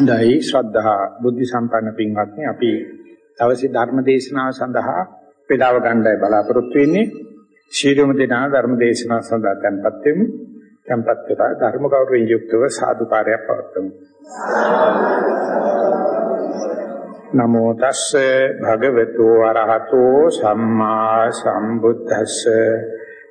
හොඳයි ශ්‍රද්ධා බුද්ධ සම්පන්න පින්වත්නි. අපි දවසේ ධර්ම දේශනාව සඳහා වේලාව ගන්නයි බලාපොරොත්තු වෙන්නේ. ශීලොම දෙනා ධර්ම දේශනාව සඳහා tempත් වෙමු. tempත් වෙලා ධර්ම ගෞරවයෙන් යුක්තව සාදුකාරයක් පවත්වමු. නමෝ තස්සේ භගවතු වරහතෝ සම්මා සම්බුද්දස්සේ.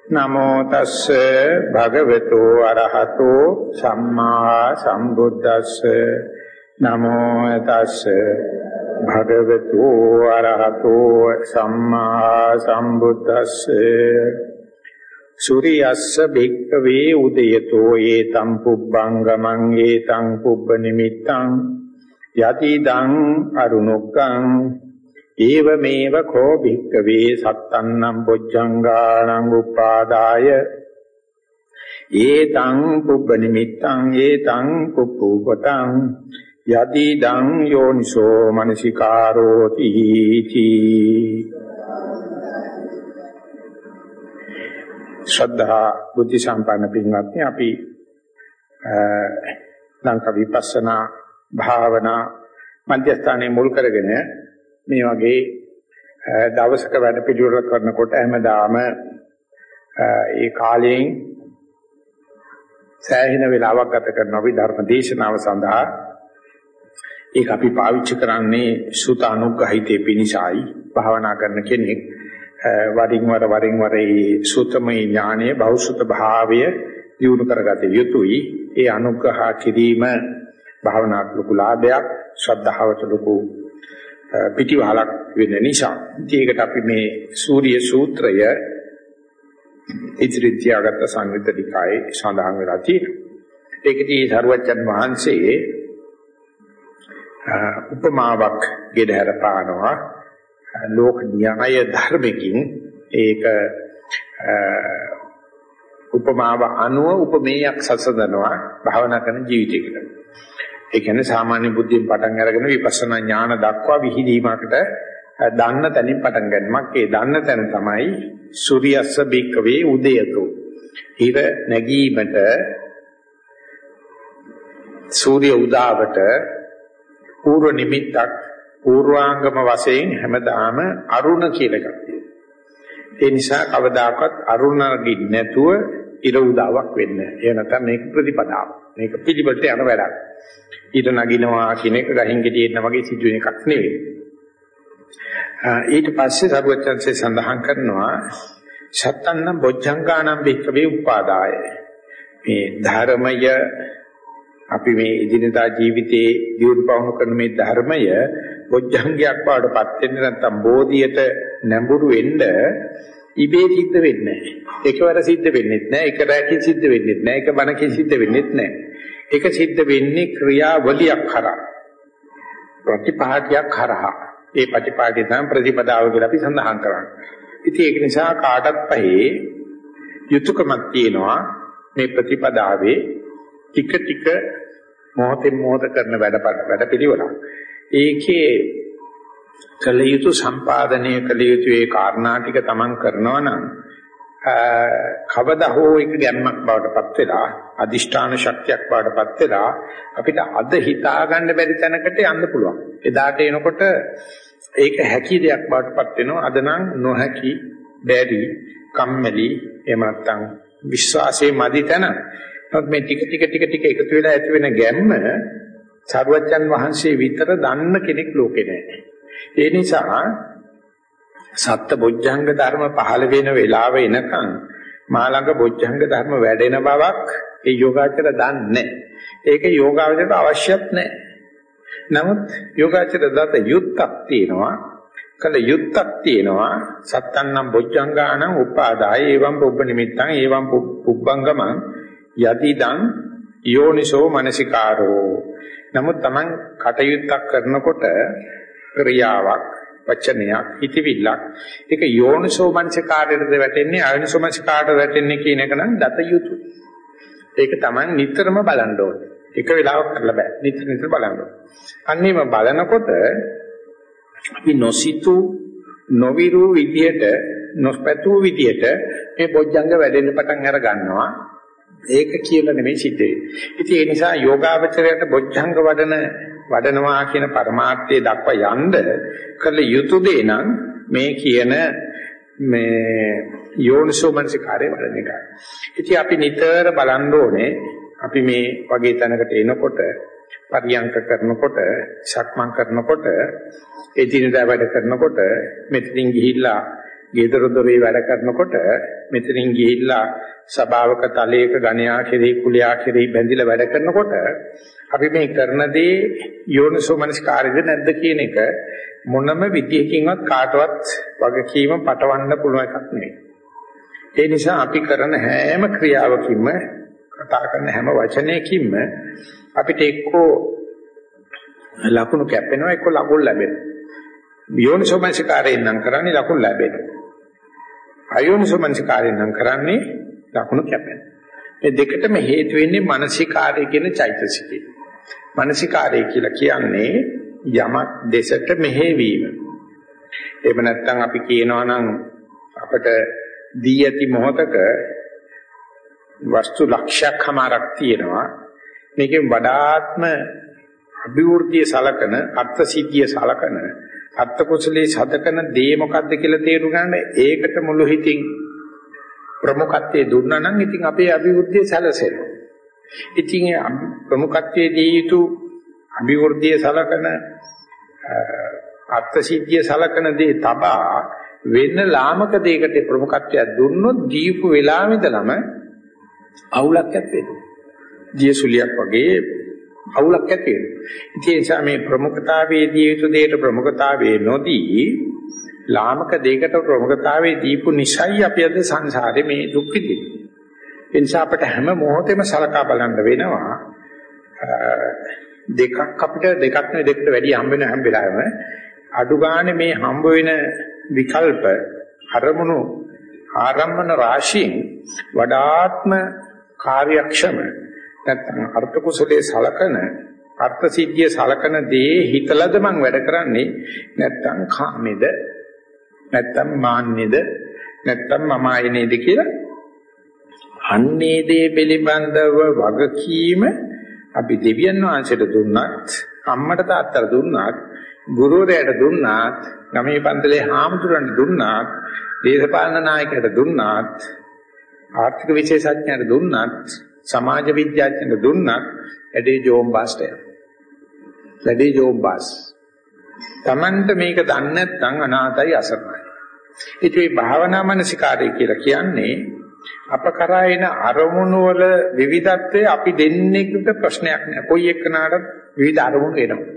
නමෝ තස්සේ භගවතු අරහතෝ සම්මා සම්බුද්දස්සේ. නමෝ තස්සේ භගවතු අරහතෝ සම්මා සම්බුද්දස්සේ. සූරියස්ස බික්කවේ උදයතෝ ඒතම් පුබ්බංගමං ඒතං පුබ්බ නිමිත්තං යතිදං අරුණොක්කං ඒවමේව කෝ භික්කවේ සත්තන්නම් බොජ්ජංගාණං උපාදාය. ඒතං පුබ්බ නිමිත්තං ඒතං පුප්පුපතං යදිදං යෝනිසෝ මනසිකාරෝති තී ශ්‍රද්ධා බුද්ධ සම්පන්න පින්වත්නි අපි ලංකා විපස්සනා භාවනා මධ්‍යස්ථානයේ මුල් කරගෙන මේ වගේ දවසක වැඩ පිළිවෙල කරනකොට හැමදාම ඒ කාලයෙන් සෑහෙන වෙලාවක් ගත කරන අපි ධර්ම දේශනාව සඳහා ඒක අපි පාවිච්චි කරන්නේ සුත අනුග්‍රහිතේ පිණිසයි භාවනා කරන කෙනෙක් වරින් වර වරින් වර මේ සුතමේ ඥානයේ බෞසුත භාවය දියුණු කරගත යුතුයි ඒ අනුග්‍රහ කිරීම භාවනාත්මක ලොකු ලාභයක් ශ්‍රද්ධාවට ලොකු පිටිවහලක් වෙන නිසා. ඒකට අපි මේ සූර්ය සූත්‍රය ඉදිරි තියාගත්ත සංයුත්තනිකායේ සඳහන් වෙලා තියෙනවා. ඒකදී සරුවච්චන් වහන්සේ උපමාවක් ගෙදහැර පානවා ලෝක න්‍යාය ධර්මකින් ඒක උපමාව අනුව උපමේයක් සසඳනවා භාවනා කරන ජීවිතයකට. ඒ කියන්නේ සාමාන්‍ය බුද්ධියෙන් පටන් අරගෙන විපස්සනා ඥාන දක්වා විහිදීමකට දන්න තැනින් පටන් ගන්නමක්. ඒ දන්න තැන තමයි සූර්යස්ස බික්කවේ උදයතෝ. හිර නැගීමට සූර්ය උදාවට පූර්ව නිමිත්තක් පූර්වාංගම වශයෙන් හැමදාම අරුණ කියලා එකක් තියෙනවා. ඒ නිසා කවදාකවත් අරුණගෙන් නැතුව ඉර උදාවක් වෙන්නේ නැහැ. ඒ නැත්නම් මේක ප්‍රතිපදාව. මේක පිළිවෙලට යන වැඩක්. ඊට නගිනවා කියන එක ගහින් ගෙඩියෙන්න වගේ සිදුවෙන එකක් නෙවෙයි. ඊට පස්සේ සරුවචන්සේ සඳහන් කරනවා සත්තන්න බොජ්ජංගානම් බික්කවේ උපාදාය. මේ ධර්මය අපි මේ ඉදිනදා ජීවිතයේ දියුණු පවණු කරන මේ ධර්මය බොජ්ජංගයක් වඩපත් වෙන්න නැත්නම් බෝධියට නැඹුරු වෙන්න ඉබේ සිද්ධ වෙන්නේ නැහැ. එකවර සිද්ධ වෙන්නේ නැහැ. එක රැකින් සිද්ධ වෙන්නේ නැහැ. එක බණකින් සිද්ධ වෙන්නේ නැහැ. ඒක සිද්ධ වෙන්නේ ක්‍රියාවලියක් කරා. ප්‍රතිපාටියක් කරා. ඒ ප්‍රතිපාටිය තමයි ප්‍රතිපදාව කියලා අපි සඳහන් කරන්නේ. ඉතින් ඒක නිසා කාටත් පහේ යුතුයකමක් තියෙනවා මේ ප්‍රතිපදාවේ ටික ටික මොහොතෙන් මොහොත කරන වැඩ වැඩ පිළිවෙලක්. ඒකේ කළ යුතු සම්පාදනය කළ යුතු ඒ කාරණා ටික තමන් කරනවා නම් කවදා හෝ එක ගැම්මක් බවටපත් වෙලා අදිෂ්ඨාන ශක්තියක් බවටපත් වෙලා අපිට අද හිතා ගන්න බැරි තැනකට යන්න පුළුවන්. එදාට එනකොට ඒක හැකි දෙයක් බවටපත් වෙනවා. අද නම් නොහැකි, බැරි, කම්මැලි, එහෙම නැත්නම් විශ්වාසයේ මදි තැන. නමුත් මේ ටික ටික ටික ටික එකතු වෙලා ඇති වෙන ගැම්ම සරුවච්චන් වහන්සේ විතර දන්න කෙනෙක් ලෝකේ නැහැ. ඒ නිසා සත්ත බොජ්ජංග ධර්ම පහළ වෙන වෙලාව එනකන් මා ළඟ බොජ්ජංග ධර්ම වැඩෙන බවක් ඒ යෝගාචර දන්නේ ඒක යෝගාචරයට අවශ්‍යත් නැහැ. නමුත් යෝගාචර දත යුක්තක් තියෙනවා. කල යුක්තක් තියෙනවා. සත්තන්නම් බොජ්ජංගාණං උපාදාය එවං පුබ්බ නිමිත්තං එවං පුබ්බංගමං යතිදං යෝනිසෝ මනසිකාරෝ. නමුත් Taman කටයුත්තක් කරනකොට ක්‍රියාවක් වචනයක් හිතවිල්ලක් ඒක යෝනිසෝ මනසිකාරයටද වැටෙන්නේ අයෝනිසෝ මනසිකාරයට වැටෙන්නේ කියන එක නම් දත යුතුයි. ඒක Taman නිතරම බලන්න ඕනේ. එක වෙලාවක් කරලා බෑ. නිතර නිතර බලන්න ඕනේ. අන්නේම බලනකොට අපි නොසිතු නොවිරු විදියට නොස්පැතු විදියට මේ බොජ්ජංග වැඩෙන්න පටන් අර ගන්නවා. ඒක කියලා නෙමෙයි සිද්ධ වෙන්නේ. ඉතින් ඒ නිසා යෝගාවචරයට බොජ්ජංග වඩන වඩනවා කියන પરමාර්ථය දක්වා යන්න කළ යුතු දේ නම් මේ කියන මේ යෝනිසෝ මනසිකාරය වඩන එක. ඉතින් අපි නිතර බලන්න ඕනේ අපි මේ වගේ තැනකට එනකොට පරියංක කරනකොට සක්මන් කරනකොට එදිනදා වැඩ කරනකොට මෙතනින් ගිහිල්ලා ගෙදර දොරේ වැඩ කරනකොට මෙතනින් ගිහිල්ලා සභාවක තලයක ගණයා කෙරෙහි කුලයා කෙරෙහි බැඳිලා වැඩ කරනකොට අපි මේ කරන දේ යෝනිසෝමනස්කාරයද නැද්ද කියන එක මොනම විදියකින්වත් කාටවත් වගකීම පටවන්න පුළුවන් එකක් නෙවෙයි. ඒ නිසා අපි කරන හැම ක්‍රියාවකින්ම කතා කරන හැම වචනයකින්ම අපිට එක්කෝ ලකුණු කැපෙනවා එක්කෝ ලකුණු ලැබෙනවා. යෝනිසෝමනසිකාරයෙන් නම් කරන්නේ ලකුණු ලැබෙනවා. අයෝනිසෝමනසිකාරයෙන් නම් කරන්නේ ලකුණු කැපෙනවා. මේ දෙකටම හේතු වෙන්නේ මානසිකාරය කියන චෛතසිකය. මානසිකාරය කියලා කියන්නේ යමක් දෙසට මෙහෙවීම. එහෙම නැත්නම් අපි කියනවා නම් අපිට දී ඇති මොහතක වස්තු ලක්ෂයක් හමාරක් තියෙනවා. මේකෙන් වඩාත්ම අභිවෘද්ධිය සලකන අර්ථ සිද්ධිය සලකන අර්ථ කුසලයේ සදකන දේ මොකද්ද කියලා තේරුම් ගන්න ඒකට මුළු හිතින් ප්‍රමුඛත්වයේ දුන්නා නම් ඉතින් අපේ අභිවෘද්ධිය සැලසෙනවා. ඉතින් ප්‍රමුඛත්වයේ දී යුතු අභිවෘද්ධිය සලකන අර්ථ සිද්ධිය සලකන දේ තබා වෙන ලාමක දෙයකට ප්‍රමුඛත්වයක් දුන්නොත් දීපු වෙලාවෙ ඉඳලම අවුලක් ඇති වෙනවා. දියසුලියක් වගේ අවුලක් ඇති වෙනවා. ඒ නිසා මේ ප්‍රමුඛතාවයේදී යුතු දෙයට ප්‍රමුඛතාවයේ නොදී ලාමක දෙයකට ප්‍රමුඛතාවයේ දීපු නිසයි අපි අද සංසාරේ මේ දුක් විඳින්නේ. ඒ නිසා අපිට හැම මොහොතෙම සලකා බලන්න වෙනවා. දෙකක් අපිට දෙකක් නෙවෙයි දෙකට වැඩි හම්බ වෙන හැම වෙලාවෙම අඩු ගානේ මේ හම්බ වෙන විකල්ප අරමුණු ආරම්මන රාශියෙන් වඩාත්ම කාර්යක්ෂම නැත්නම් අර්ථ කුසලයේ සලකන අර්ථ සිද්ධිය සලකන දේ හිතලද මං වැඩ කරන්නේ නැත්නම් කාමෙද නැත්නම් මාන්නේද නැත්නම් මම ආයනේද කියලා අන්නේ දේ පිළිබඳව වගකීම අපි දෙවියන් වහන්සේට දුන්නත් අම්මට තාත්තට දුන්නත් ගුරුවරයාට දුන්නත් ගමේ පන්සලේ හාමුදුරන්ට දුන්නත් දේශපාලන නායකයට දුන්නත් ආර්ථික විශේෂඥයට දුන්නත් සමාජ විද්‍යාඥයට දුන්නත් වැඩේ ජෝම්බාස්ට යනවා. වැඩේ ජෝම්බාස්. Tamanට මේක දන්නේ නැත්නම් අනාතයි අසරණයි. ඉතින් මේ භාවනා මනසිකාරය කියලා කියන්නේ අප කරා එන අරමුණු වල විවිධත්වය අපි දෙන්නෙකුට ප්‍රශ්නයක් නෑ. කොයි එක්කනටත් විවිධ අරමුණු එනවා.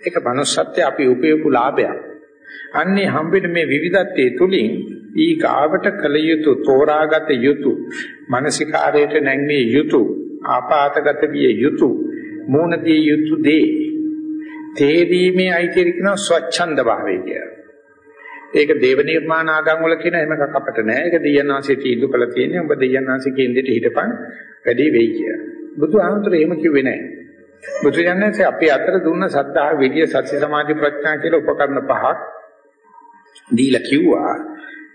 ඒක manussත්වයේ අපි උපයපු ලාභයක්. අන්නේ හම්බෙන මේ විවිධත්වයේ තුලින් ඊ ගාවට කල යුතු තෝරාගත යුතු මානසිකාරයට නැංවිය යුතු ආපాతගත විය යුතු මූණදී යුතු දේ තේරීමේ අයිතිය කියන ස්වච්ඡන්ද භාවය කියලා. ඒක දේව නිර්මාණ ආගම් වල කියන එහෙම එකක් අපිට නෑ. ඒක දෙයන්නාංශයේ තීන්දුව කළා තියෙන්නේ. ඔබ දෙයන්නාංශයේ කියන දෙයට හිටපන් වැඩි වෙයි කියලා. බුදුහාමුදුර එහෙම කිව්වේ නෑ. බුදුජානකසේ අපි අතර දුන්න සද්ධා විද්‍ය සත්‍ය සමාධි ප්‍රඥා කියලා උපකරණ පහක් දීලා කිව්වා.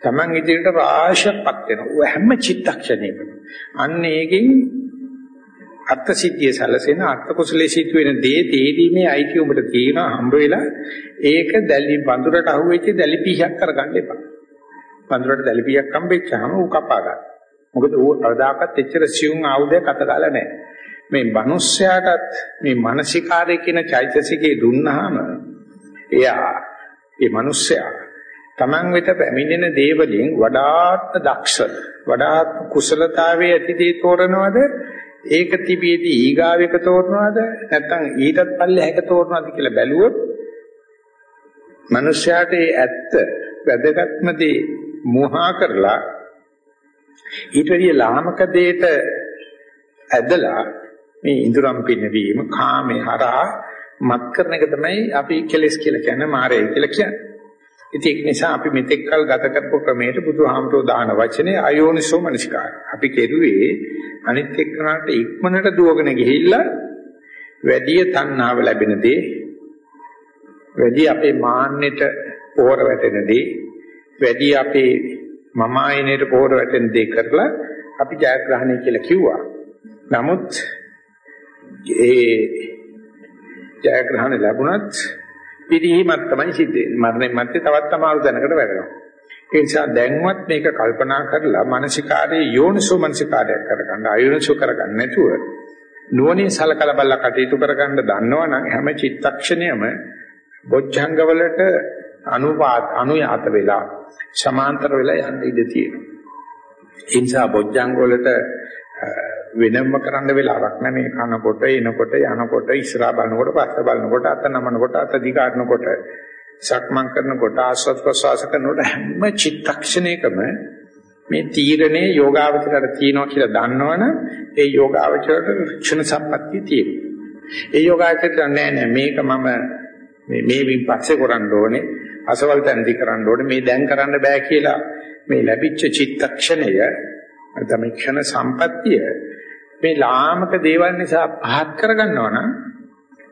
Taman ඉදිරියට රාශියක්පත් වෙනවා. හැම චිත්තක්ෂණයකම. අන්න ඒකෙන් අර්ථ සිද්ධිය සැලසෙන අර්ථ කුසලයේ සිට වෙන දේ තේදීමේ අයිතිය උඹට තියෙනවා හම්බ වෙලා ඒක දැලි වඳුරට අහුවෙච්ච දැලි පීහක් කරගන්න එපා. වඳුරට දැලි පීහක් හම්බෙච්චාම ඌ කපා ගන්න. මොකද ඌ අදාකත් එච්චර සියුම් ආයුධයක් අත ගාලා නැහැ. මේ මිනිස්යාටත් මේ මානසිකාරය කියන චෛතසිකේ දුන්නාම එයා ඒ මිනිස්යා Taman වෙත පැමිණෙන දේවලින් වඩාත් දක්ෂ වඩාත් කුසලතාවයේ ඇති දේ තෝරනවද ඒක තිබියදී ඊගාවෙක තෝරනවද නැත්නම් ඊටත් පල්ලෙහාක තෝරනවද කියලා බැලුවොත් මිනිස්යාට ඒ ඇත්ත වැදගත්ම දේ මෝහා කරලා ඊට වැඩිය ලාමක දෙයට ඇදලා මේ ඉඳුරම් පිනවීම කාමේ හරහා මත් කරන එක තමයි අපි කෙලස් කියලා කියන්නේ මායය කියලා කියන්නේ. ඉතින් ඒක නිසා අපි මෙතෙක් කල් ගත කරපු ක්‍රමයට බුදුහාමරෝ දාන වචනේ අයෝනිසෝ මනසිකාර. අපි කෙරුවේ අනිත් එක්කනට ඉක්මනට දුවගෙන ගිහිල්ලා වැඩි තණ්හාව ලැබෙන දේ වැඩි අපේ මාන්නෙට පෝර වැටෙන දේ වැඩි අපේ මම ආයනයට පෝර වැටෙන දේ කරලා අපි ජයග්‍රහණය කියලා කිව්වා. නමුත් ඒ ජයග්‍රහණ ලැබුණත් පිරිහීමක් තමයි සිද්ධ වෙන්නේ. මරණයන් මැත්තේ තවත් අමාරු දැනකට වැටෙනවා. ඒ නිසා දැන්වත් මේක කල්පනා කරලා මානසිකාරයේ යෝනිසෝ මානසිකාරයක් කරගන්න අයෝනිසෝ කරගන්න නැතුව නුවණින් සලකලා බලලා කටයුතු කරගන්න දන්නවනම් හැම චිත්තක්ෂණයම බොජ්ජංගවලට අනුපාත අනුයාත වෙලා සමාන්තර වෙලා යන්න ඉඩ තියෙනවා. ඒ නිසා බොජ්ජංග වලට වෙනම කරන්න වෙලාවක් නැහැ. මේ කනකොට එනකොට යනකොට ඉස්සරහා බලනකොට පස්ස බලනකොට අත නමනකොට අත දිගාරනකොට සක්මන් කරනකොට ආස්වාද ප්‍රසවාස කරනකොට හැම චිත්තක්ෂණයකම මේ තීරණේ යෝගාවචරයට තියෙනවා කියලා දන්නවනම් ඒ යෝගාවචරයට ක්ෂණ සම්පත්තිය තියෙනවා. ඒ යෝගාවචරයට නෑ නෑ මේක මම මේ මේ විපස්සේ කරන්න ඕනේ. අසවල් තැන්දි කරන්න ඕනේ. මේ දැන් කරන්න බෑ කියලා මේ ලැබිච්ච චිත්තක්ෂණය නැත්නම් ක්ෂණ සම්පත්තිය මේ ලාමක දේවල් නිසා පහත් කරගන්නවා නම්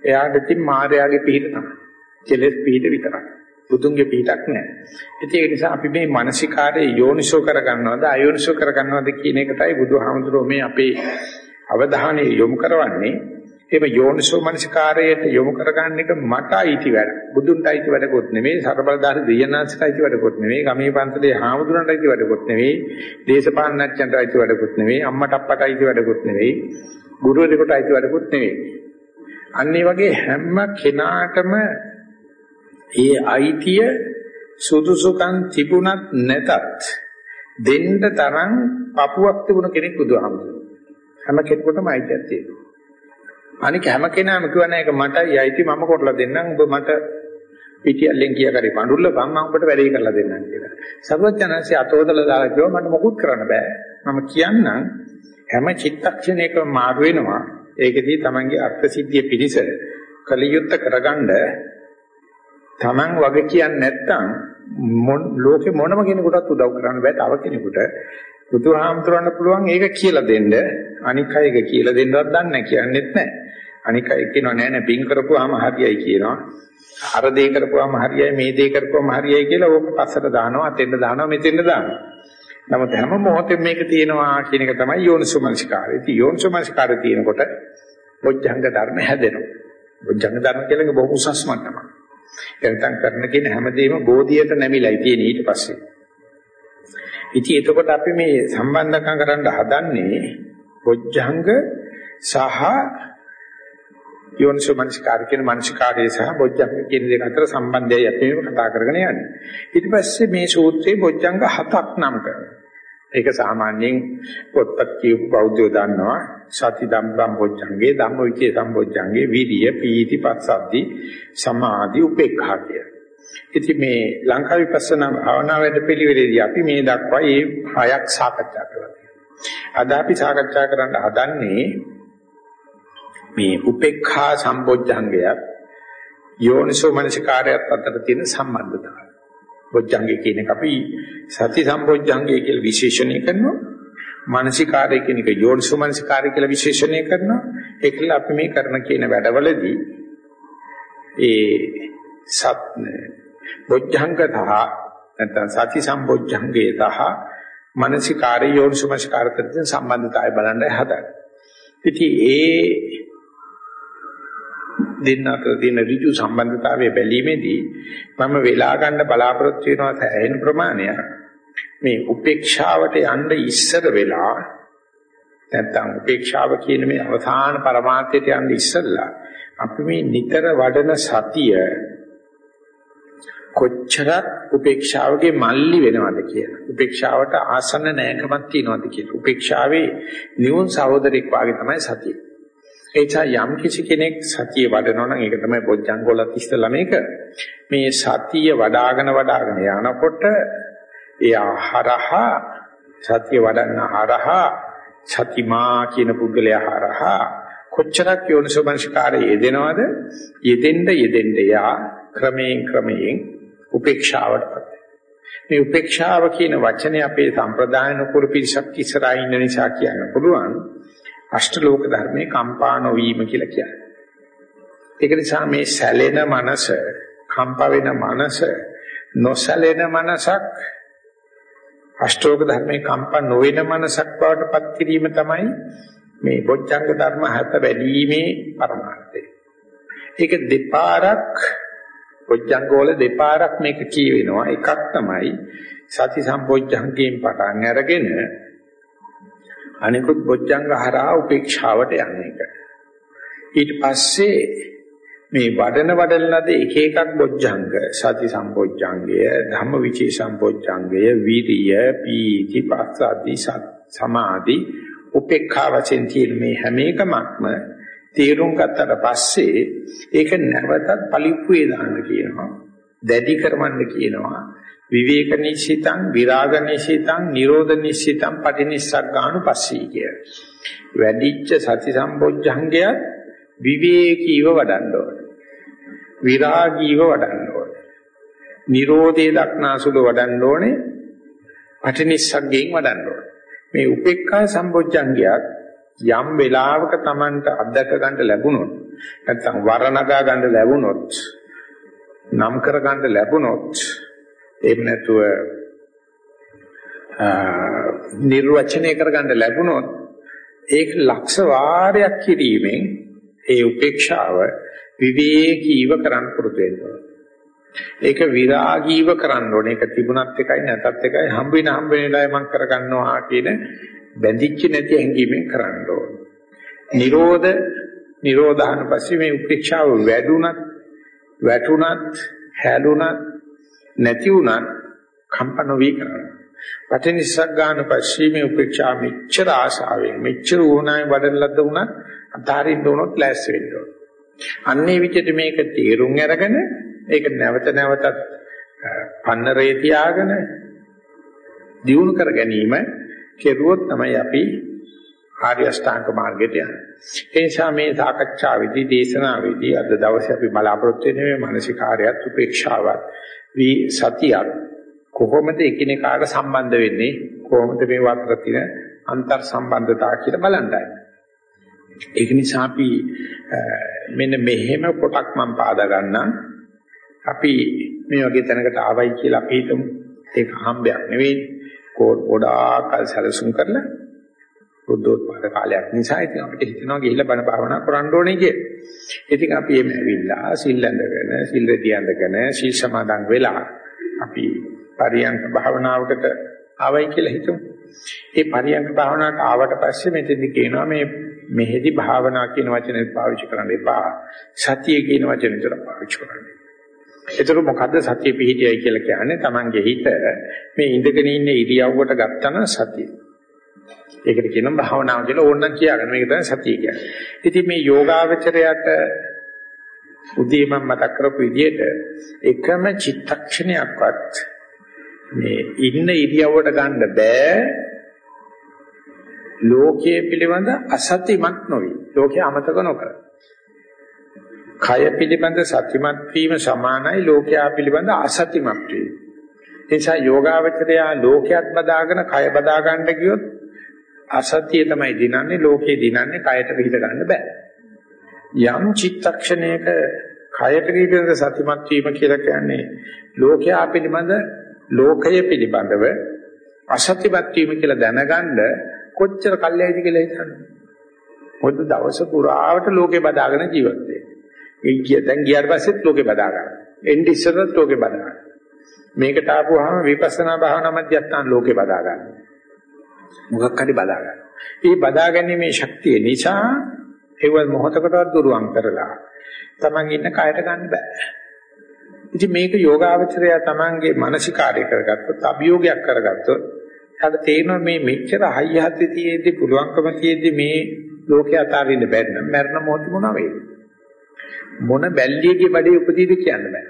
එයාට ඉතින් මායාවේ පිහිට තමයි. කෙලෙස් පිහිට විතරයි. බුදුන්ගේ පිහිටක් නැහැ. ඒක නිසා අපි මේ මානසිකාරයේ යෝනිසෝ කරගන්නවද අයෝනිසෝ කරගන්නවද කියන එකටයි බුදුහාමුදුරුවෝ මේ අපේ අවධානය යොමු කරවන්නේ. ඒක යෝනිසෝ මනසිකාරයට යොමු කරගන්න එක මට අයිති වැඩ. බුදුන්ට අයිති වැඩකුත් නෙමෙයි, සර්බලදාරි දෙයනාන්සට අයිති වැඩකුත් නෙමෙයි, ගමේ පන්සලේ හාමුදුරන්ට අයිති වැඩකුත් නෙමෙයි, දේශපාලනඥයන්ට අයිති වැඩකුත් නෙමෙයි, අම්මට අප්පට අයිති වැඩකුත් නෙමෙයි, ගුරුවරයෙකුට අයිති වැඩකුත් නෙමෙයි. අන්න ඒ වගේ හැම කෙනාටම ඒ අයිතිය සුදුසුකම් තිබුණත් නැතත් දෙන්න තරම් පපුවක් තිබුණ කෙනෙක් බුදුහාමුදුරුවෝ. හැම කෙනෙකුටම අයිතියක් තියෙනවා. අනික හැම කෙනාම කියවන එක මටයි අයිති මම කරලා දෙන්නම් ඔබ මට පිටියල්ලෙන් කියා කරේ පඳුල්ල බං මම ඔබට වැඩේ කරලා දෙන්නම් කියලා. සර්වඥාන්සේ අතෝදලා දාලා කිව්වා මට මොකුත් කරන්න බෑ. මම කියන්නම් හැම චිත්තක්ෂණයකම මාරු වෙනවා. ඒකදී තමන්ගේ අර්ථ සිද්ධිය පිණිස කලියුත්ත කරගන්න තමන් වගේ කියන්නේ නැත්තම් ලෝකේ මොනම කෙනෙකුටත් උදව් කරන්න බෑ තව කෙනෙකුට බුදුහාමුදුරන්න පුළුවන් ඒක කියලා දෙන්න අනික් අයක කියලා දෙන්නවත් දන්නේ නැහැ කියන්නෙත් නැහැ අනික අය කියනවා නෑ නෑ පින් කරපුවාම හරියයි කියනවා. අර දේ කරපුවාම හරියයි මේ දේ කරපුවාම හරියයි කියලා ඕක පස්සට දානවා අතෙන්ද දානවා මෙතෙන්ද දානවා. නමුත් හැම මොහොතෙම මේක තියෙනවා කියන එක තමයි යෝනිසෝමනසිකාරය. ඉතින් යෝනිසෝමනසිකාරය තියෙනකොට බොජ්ජංග ධර්ම හැදෙනවා. බොජ්ජංග ධර්ම කියලා එක බොහෝ උසස් මට්ටමක්. එතන කරන කියන හැමදේම බෝධියට නැමිලයි තියෙන්නේ ඊට පස්සේ. ඉතින් එතකොට අපි මේ සම්බන්ධකම් කරන්න හදන්නේ බොජ්ජංග සහ යෝනිසෝ මනසිකාර කියන මනසිකාරය සහ බොජ්ජංග කියන දෙක අතර සම්බන්ධයයි අපි මේ කතා කරගෙන යන්නේ. ඊට පස්සේ මේ සූත්‍රයේ බොජ්ජංග හතක් නම් කරනවා. ඒක සාමාන්‍යයෙන් පොත්පත් කියපු බෞද්ධයෝ දන්නවා. සති ධම්මම් බොජ්ජංගේ ධම්මවිචේ සම්බොජ්ජංගේ විරිය පීති පස්සද්දි සමාධි උපේක්ඛා කිය. ඉතින් මේ ලංකා විපස්සනා භාවනා වැඩපිළිවෙලේදී අපි මේ දක්වා මේ හයක් සාකච්ඡා කරලා තියෙනවා. අද අපි සාකච්ඡා කරන්න හදන්නේ මේ උපේක්ඛා සම්බොජ්ජංගයත් යෝනිසෝ මනසිකාරයත් අතර තියෙන සම්බන්ධතාවය. බොජ්ජංගය කියන එක අපි සති සම්බොජ්ජංගය කියලා විශේෂණය කරනවා. මානසිකාරය කියන එක යෝනිසෝ මනසිකාරය කියලා විශේෂණය කරනවා. ඒකල අපි මේ කරන කියන වැඩවලදී ඒ සත් බොජ්ජංගතහ නැත්නම් සති සම්බොජ්ජංගේ තහ මානසිකාරය යෝනිසෝ මනසිකාරයට තියෙන සම්බන්ධතාවය බලන්න හදන්නේ. ඉතින් ඒ දෙන්න අතර තියෙන ඍජු සම්බන්ධතාවය බැලීමේදී මම වෙලා ගන්න බලාපොරොත්තු වෙනවා සෑහෙන ප්‍රමාණයක් මේ උපේක්ෂාවට යන්න ඉස්සර වෙලා නැත්තම් උපේක්ෂාව කියන මේ අවසාන પરමාර්ථයට යන්න ඉස්සෙල්ලා අපි මේ නිතර වඩන සතිය කොච්චරක් උපේක්ෂාවගේ මල්ලි වෙනවද කියලා. උපේක්ෂාවට ආසන්න නැකමක් තියනවද කියලා. උපේක්ෂාවේ නියුන් සහෝදරෙක් වාගේ තමයි සතිය. ඒ නිසා යම් කිසි කෙනෙක් සතිය වඩනවා නම් ඒක තමයි බොජ්ජංගෝලත් ඉස්සලා මේක. මේ සතිය වඩ아가න වඩ아가න යනකොට එයා හරහා සතිය වඩන්න හරහා සතිමා කියන පුද්ගලයා හරහා කොච්චරක් යෝනිසෝමනසිකාරය යෙදෙනවද යෙදෙන්න යෙදෙන්න යා ක්‍රමයෙන් ක්‍රමයෙන් උපේක්ෂාවටපත් මේ උපේක්ෂාව කියන වචනේ අපේ සම්ප්‍රදායන කුරු පිරිසක් ඉස්සරහා ඉන්න නිසා කියන්න පුළුවන් අෂ්ටලෝක ධර්මයේ කම්පා නොවීම කියලා කියන්නේ. ඒක නිසා මේ සැලෙන මනස, කම්පා වෙන මනස, නොසැලෙන මනසක් අෂ්ටලෝක ධර්මයේ කම්පා නොවන මනසක් බවට පත් කිරීම තමයි මේ බොජ්ජංග ධර්ම හත වැඩිීමේ පරමාර්ථය. ඒක දෙපාරක් බොජ්ජංගවල දෙපාරක් මේක කියවෙනවා. එකක් තමයි සති සම්බොජ්ජංගයෙන් පටන් අරගෙන අනිකුත් බොජ්ජංග හරහා උපේක්ෂාවට යන එක. ඊට පස්සේ මේ වඩන වඩන ලද එක එකක් බොජ්ජංග සති සම්බොජ්ජංගය ධම්මවිචේ සම්බොජ්ජංගය විරිය පීති පස්සද්ධි සමාධි උපේක්ඛා වශයෙන් තියෙන මේ හැම එකමක්ම තේරුම් ගත්තට පස්සේ ඒක නැවතත් පලිප්පුවේ දාන්න කියනවා දැඩි කරවන්න කියනවා විවේක නිශ්චිතං විරාග නිශ්චිතං නිරෝධ නිශ්චිතං පටිනිස්සග්ගානුපස්සී කිය. වැඩිච්ච සති සම්බොජ්ජංගයත් විවේකීව වඩන්න ඕනේ. විරාගීව වඩන්න ඕනේ. Nirodhe දක්නාසුල වඩන්න ඕනේ. අටිනිස්සග්ගයෙන් වඩන්න ඕනේ. මේ උපේක්ඛා සම්බොජ්ජංගයත් යම් වෙලාවක Tamanට අත්දක ගන්න ලැබුණොත් නැත්නම් වරණගා ගන්න ලැබුණොත් නම් කර ගන්න ලැබුණොත් එහෙම නැතුව නිර්වචනය කර ගන්න ලැබුණොත් ඒක ලක්ෂ වාරයක් කිරීමෙන් ඒ උපේක්ෂාව විවේකීව කරන්න පුරුදු වෙනවා. ඒක විරාගීව කරන්න ඕනේ. ඒක තිබුණත් එකයි නැතත් එකයි හම්බ වෙන හම්බ වෙන වෙලාවේ මම කරගන්නවා කියන බැඳිච්ච නැති හැඟීමෙන් කරන්න ඕනේ. නිරෝධ නිරෝධාන පස්සේ මේ උපේක්ෂාව වැඩුණත් වැටුණත් හැලුණත් නැති වුණත් කම්පන වී කරන්න. පටිනිස්සග්ගාන පස්සේ මේ උපේක්ෂා මෙච්චර ආශාවෙන් මෙච්චර උණායි වඩන ලද්ද වුණත් අතාරින්න උනොත් ලෑස් වෙන්න ඕන. අන්නේ විදිහට මේක තේරුම් අරගෙන ඒක නැවත නැවතත් පන්නරේ තියාගෙන දියුණු කර ගැනීම කෙරුවොත් තමයි අපි ආර්ය අෂ්ටාංග මාර්ගයට යන්නේ. ඒ නිසා මේ සාකච්ඡාවේදී දේශනාවේදී අද දවසේ අපි බලාපොරොත්තු වෙන්නේ මේ මානසිකාරයත් උපේක්ෂාවත් වී සතියක් කොහොමද එකිනෙකාට සම්බන්ධ වෙන්නේ කොහොමද මේ වතර තියෙන අන්තර් සම්බන්ධතා කියලා බලන්නයි. ඒක නිසා අපි මෙන්න මෙහෙම පොටක් මම පාදා ගන්නම්. අපි මේ වගේ තැනකට ආවයි කියලා අපි හිතමු. ඒක හම්බයක් නෙවෙයි. ගොඩාක් කල් සැලසුම් කරලා බුද්ධෝත්පාද කාලයක් නිසා ඉතින් අපිට හිතෙනවා ගිහිල්ලා බණ භාවනා කරන්න ඕනේ කිය. ඉතින් අපි එමෙ ඇවිල්ලා සිල් ඇඳගෙන සිල් රෙදි ඇඳගෙන සීල් සමාදන් වෙලා අපි පරියන්ක භාවනාවකට ආවයි කියලා හිතමු. ඒ පරියන්ක භාවනාවට ආවට පස්සේ මෙතෙන්දි කියනවා මේ මෙහෙදි භාවනා කියන වචනේ පාවිච්චි කරන්න එපා. සතිය කියන වචනේ විතර පාවිච්චි කරන්න. ඒතර මොකද්ද සතිය පිහිටියයි කියලා කියන්නේ? Tamange හිත මේ ඉඳගෙන ඉන්න ඉරියව්වට ගත්තන සතිය. ඒකට කියනවා භාවනාව කියලා ඕනනම් කියාගන්න. මේක තමයි සතිය කියන්නේ. ඉතින් මේ යෝගාවචරයට උදේ මම මතක් කරපු විදිහට එකම චිත්තක්ෂණයක්වත් මේ ඉන්න ඉරියව්වට ගන්න බෑ ලෝකයේ පිළිබඳ අසතිමත් නොවි. ලෝකයේ අමතක නොකර. කය පිළිබඳ සතිමත් වීම සමානයි ලෝකයා පිළිබඳ අසතිමත් වීම. ඒ නිසා යෝගාවචරයා ලෝකයක් බදාගෙන කය බදා ගන්න ගියොත් අසතිය තමයි දිනන්නේ ලෝකේ දිනන්නේ කයට පිට ගන්න බෑ. යම් චිත්තක්ෂණයක කයට පිළිබඳ සතිමත් වීම කියලා කියන්නේ ලෝකයා පිළිබඳ ලෝකය පිළිබඳව අසතිමත් වීම කියලා දැනගන්න කොච්චර කල්යයිද කියලා හිතන්න. මොකද දවස පුරාවට ලෝකේ බදාගෙන ජීවත් වෙන්නේ. ඒ කිය දැන් ගියාට පස්සෙත් ලෝකේ බදා ගන්න. එන්නේ ඉස්සරත් ලෝකේ බදා ගන්න. මේකට ආපුවාම විපස්සනා භාවනා මධ්‍යස්ථාන ලෝකේ බදා ගන්න. මොකක් හරි බදා ගන්න. මේ බදා ගැනීමේ ශක්තිය නිසා ඒව මොහතකටවත් දුරුවන් කරලා Taman ඉන්න කයට ගන්න බෑ. ඉතින් මේක යෝගාවචරය Tamanගේ මානසිකාර්ය කරගත්තොත් අභියෝගයක් කරගත්තොත් එයාට තේරෙනවා මේ මෙච්චර හයියහත් තියෙද්දි පුළුවන්කම තියෙද්දි මේ ලෝකේ අතාරින්න බැරි නම් මරණ මොහොත මොන වෙයිද? මොන බැල්ලියගේ බඩේ උපදීද කියන්න බෑ.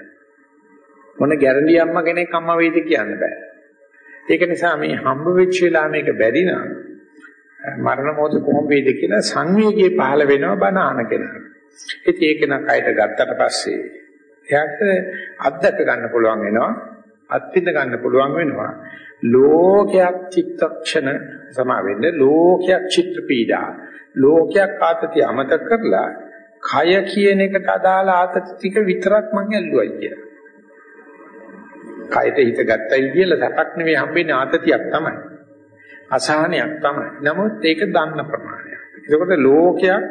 මොන ගැරන්ඩි අම්මා කෙනෙක් අම්මා වෙයිද කියන්න බෑ. ඒක නිසා මේ හම්බ වෙච්ච වෙලා මේක බැරි නම් මරණ මොහොත කොහොම වෙයිද කියලා සංවේගයේ පහළ වෙනවා බනහන කෙනා. ඉතින් ඒක නම් කයට ගත්තට පස්සේ එයාට අත්දක ගන්න පුළුවන් වෙනවා අත්විඳ ගන්න පුළුවන් වෙනවා ලෝකයක් චිත්තක්ෂණ සමා වෙන්නේ ලෝකයක් චිත්ත පීඩා ලෝකයක් ආතතිය අමතක කරලා කය කියන එකට අදාළ ආතති ටික විතරක් මං ඇල්ලුවයි කියලා. කයට හිත ගත්තයි කියලා සැපක් නෙවෙයි හම්බෙන්නේ ආතතියක් තමයි. අසහනයක් තමයි. නමුත් ඒක දන්න ප්‍රමාණයක්. ඒකෝට ලෝකයක්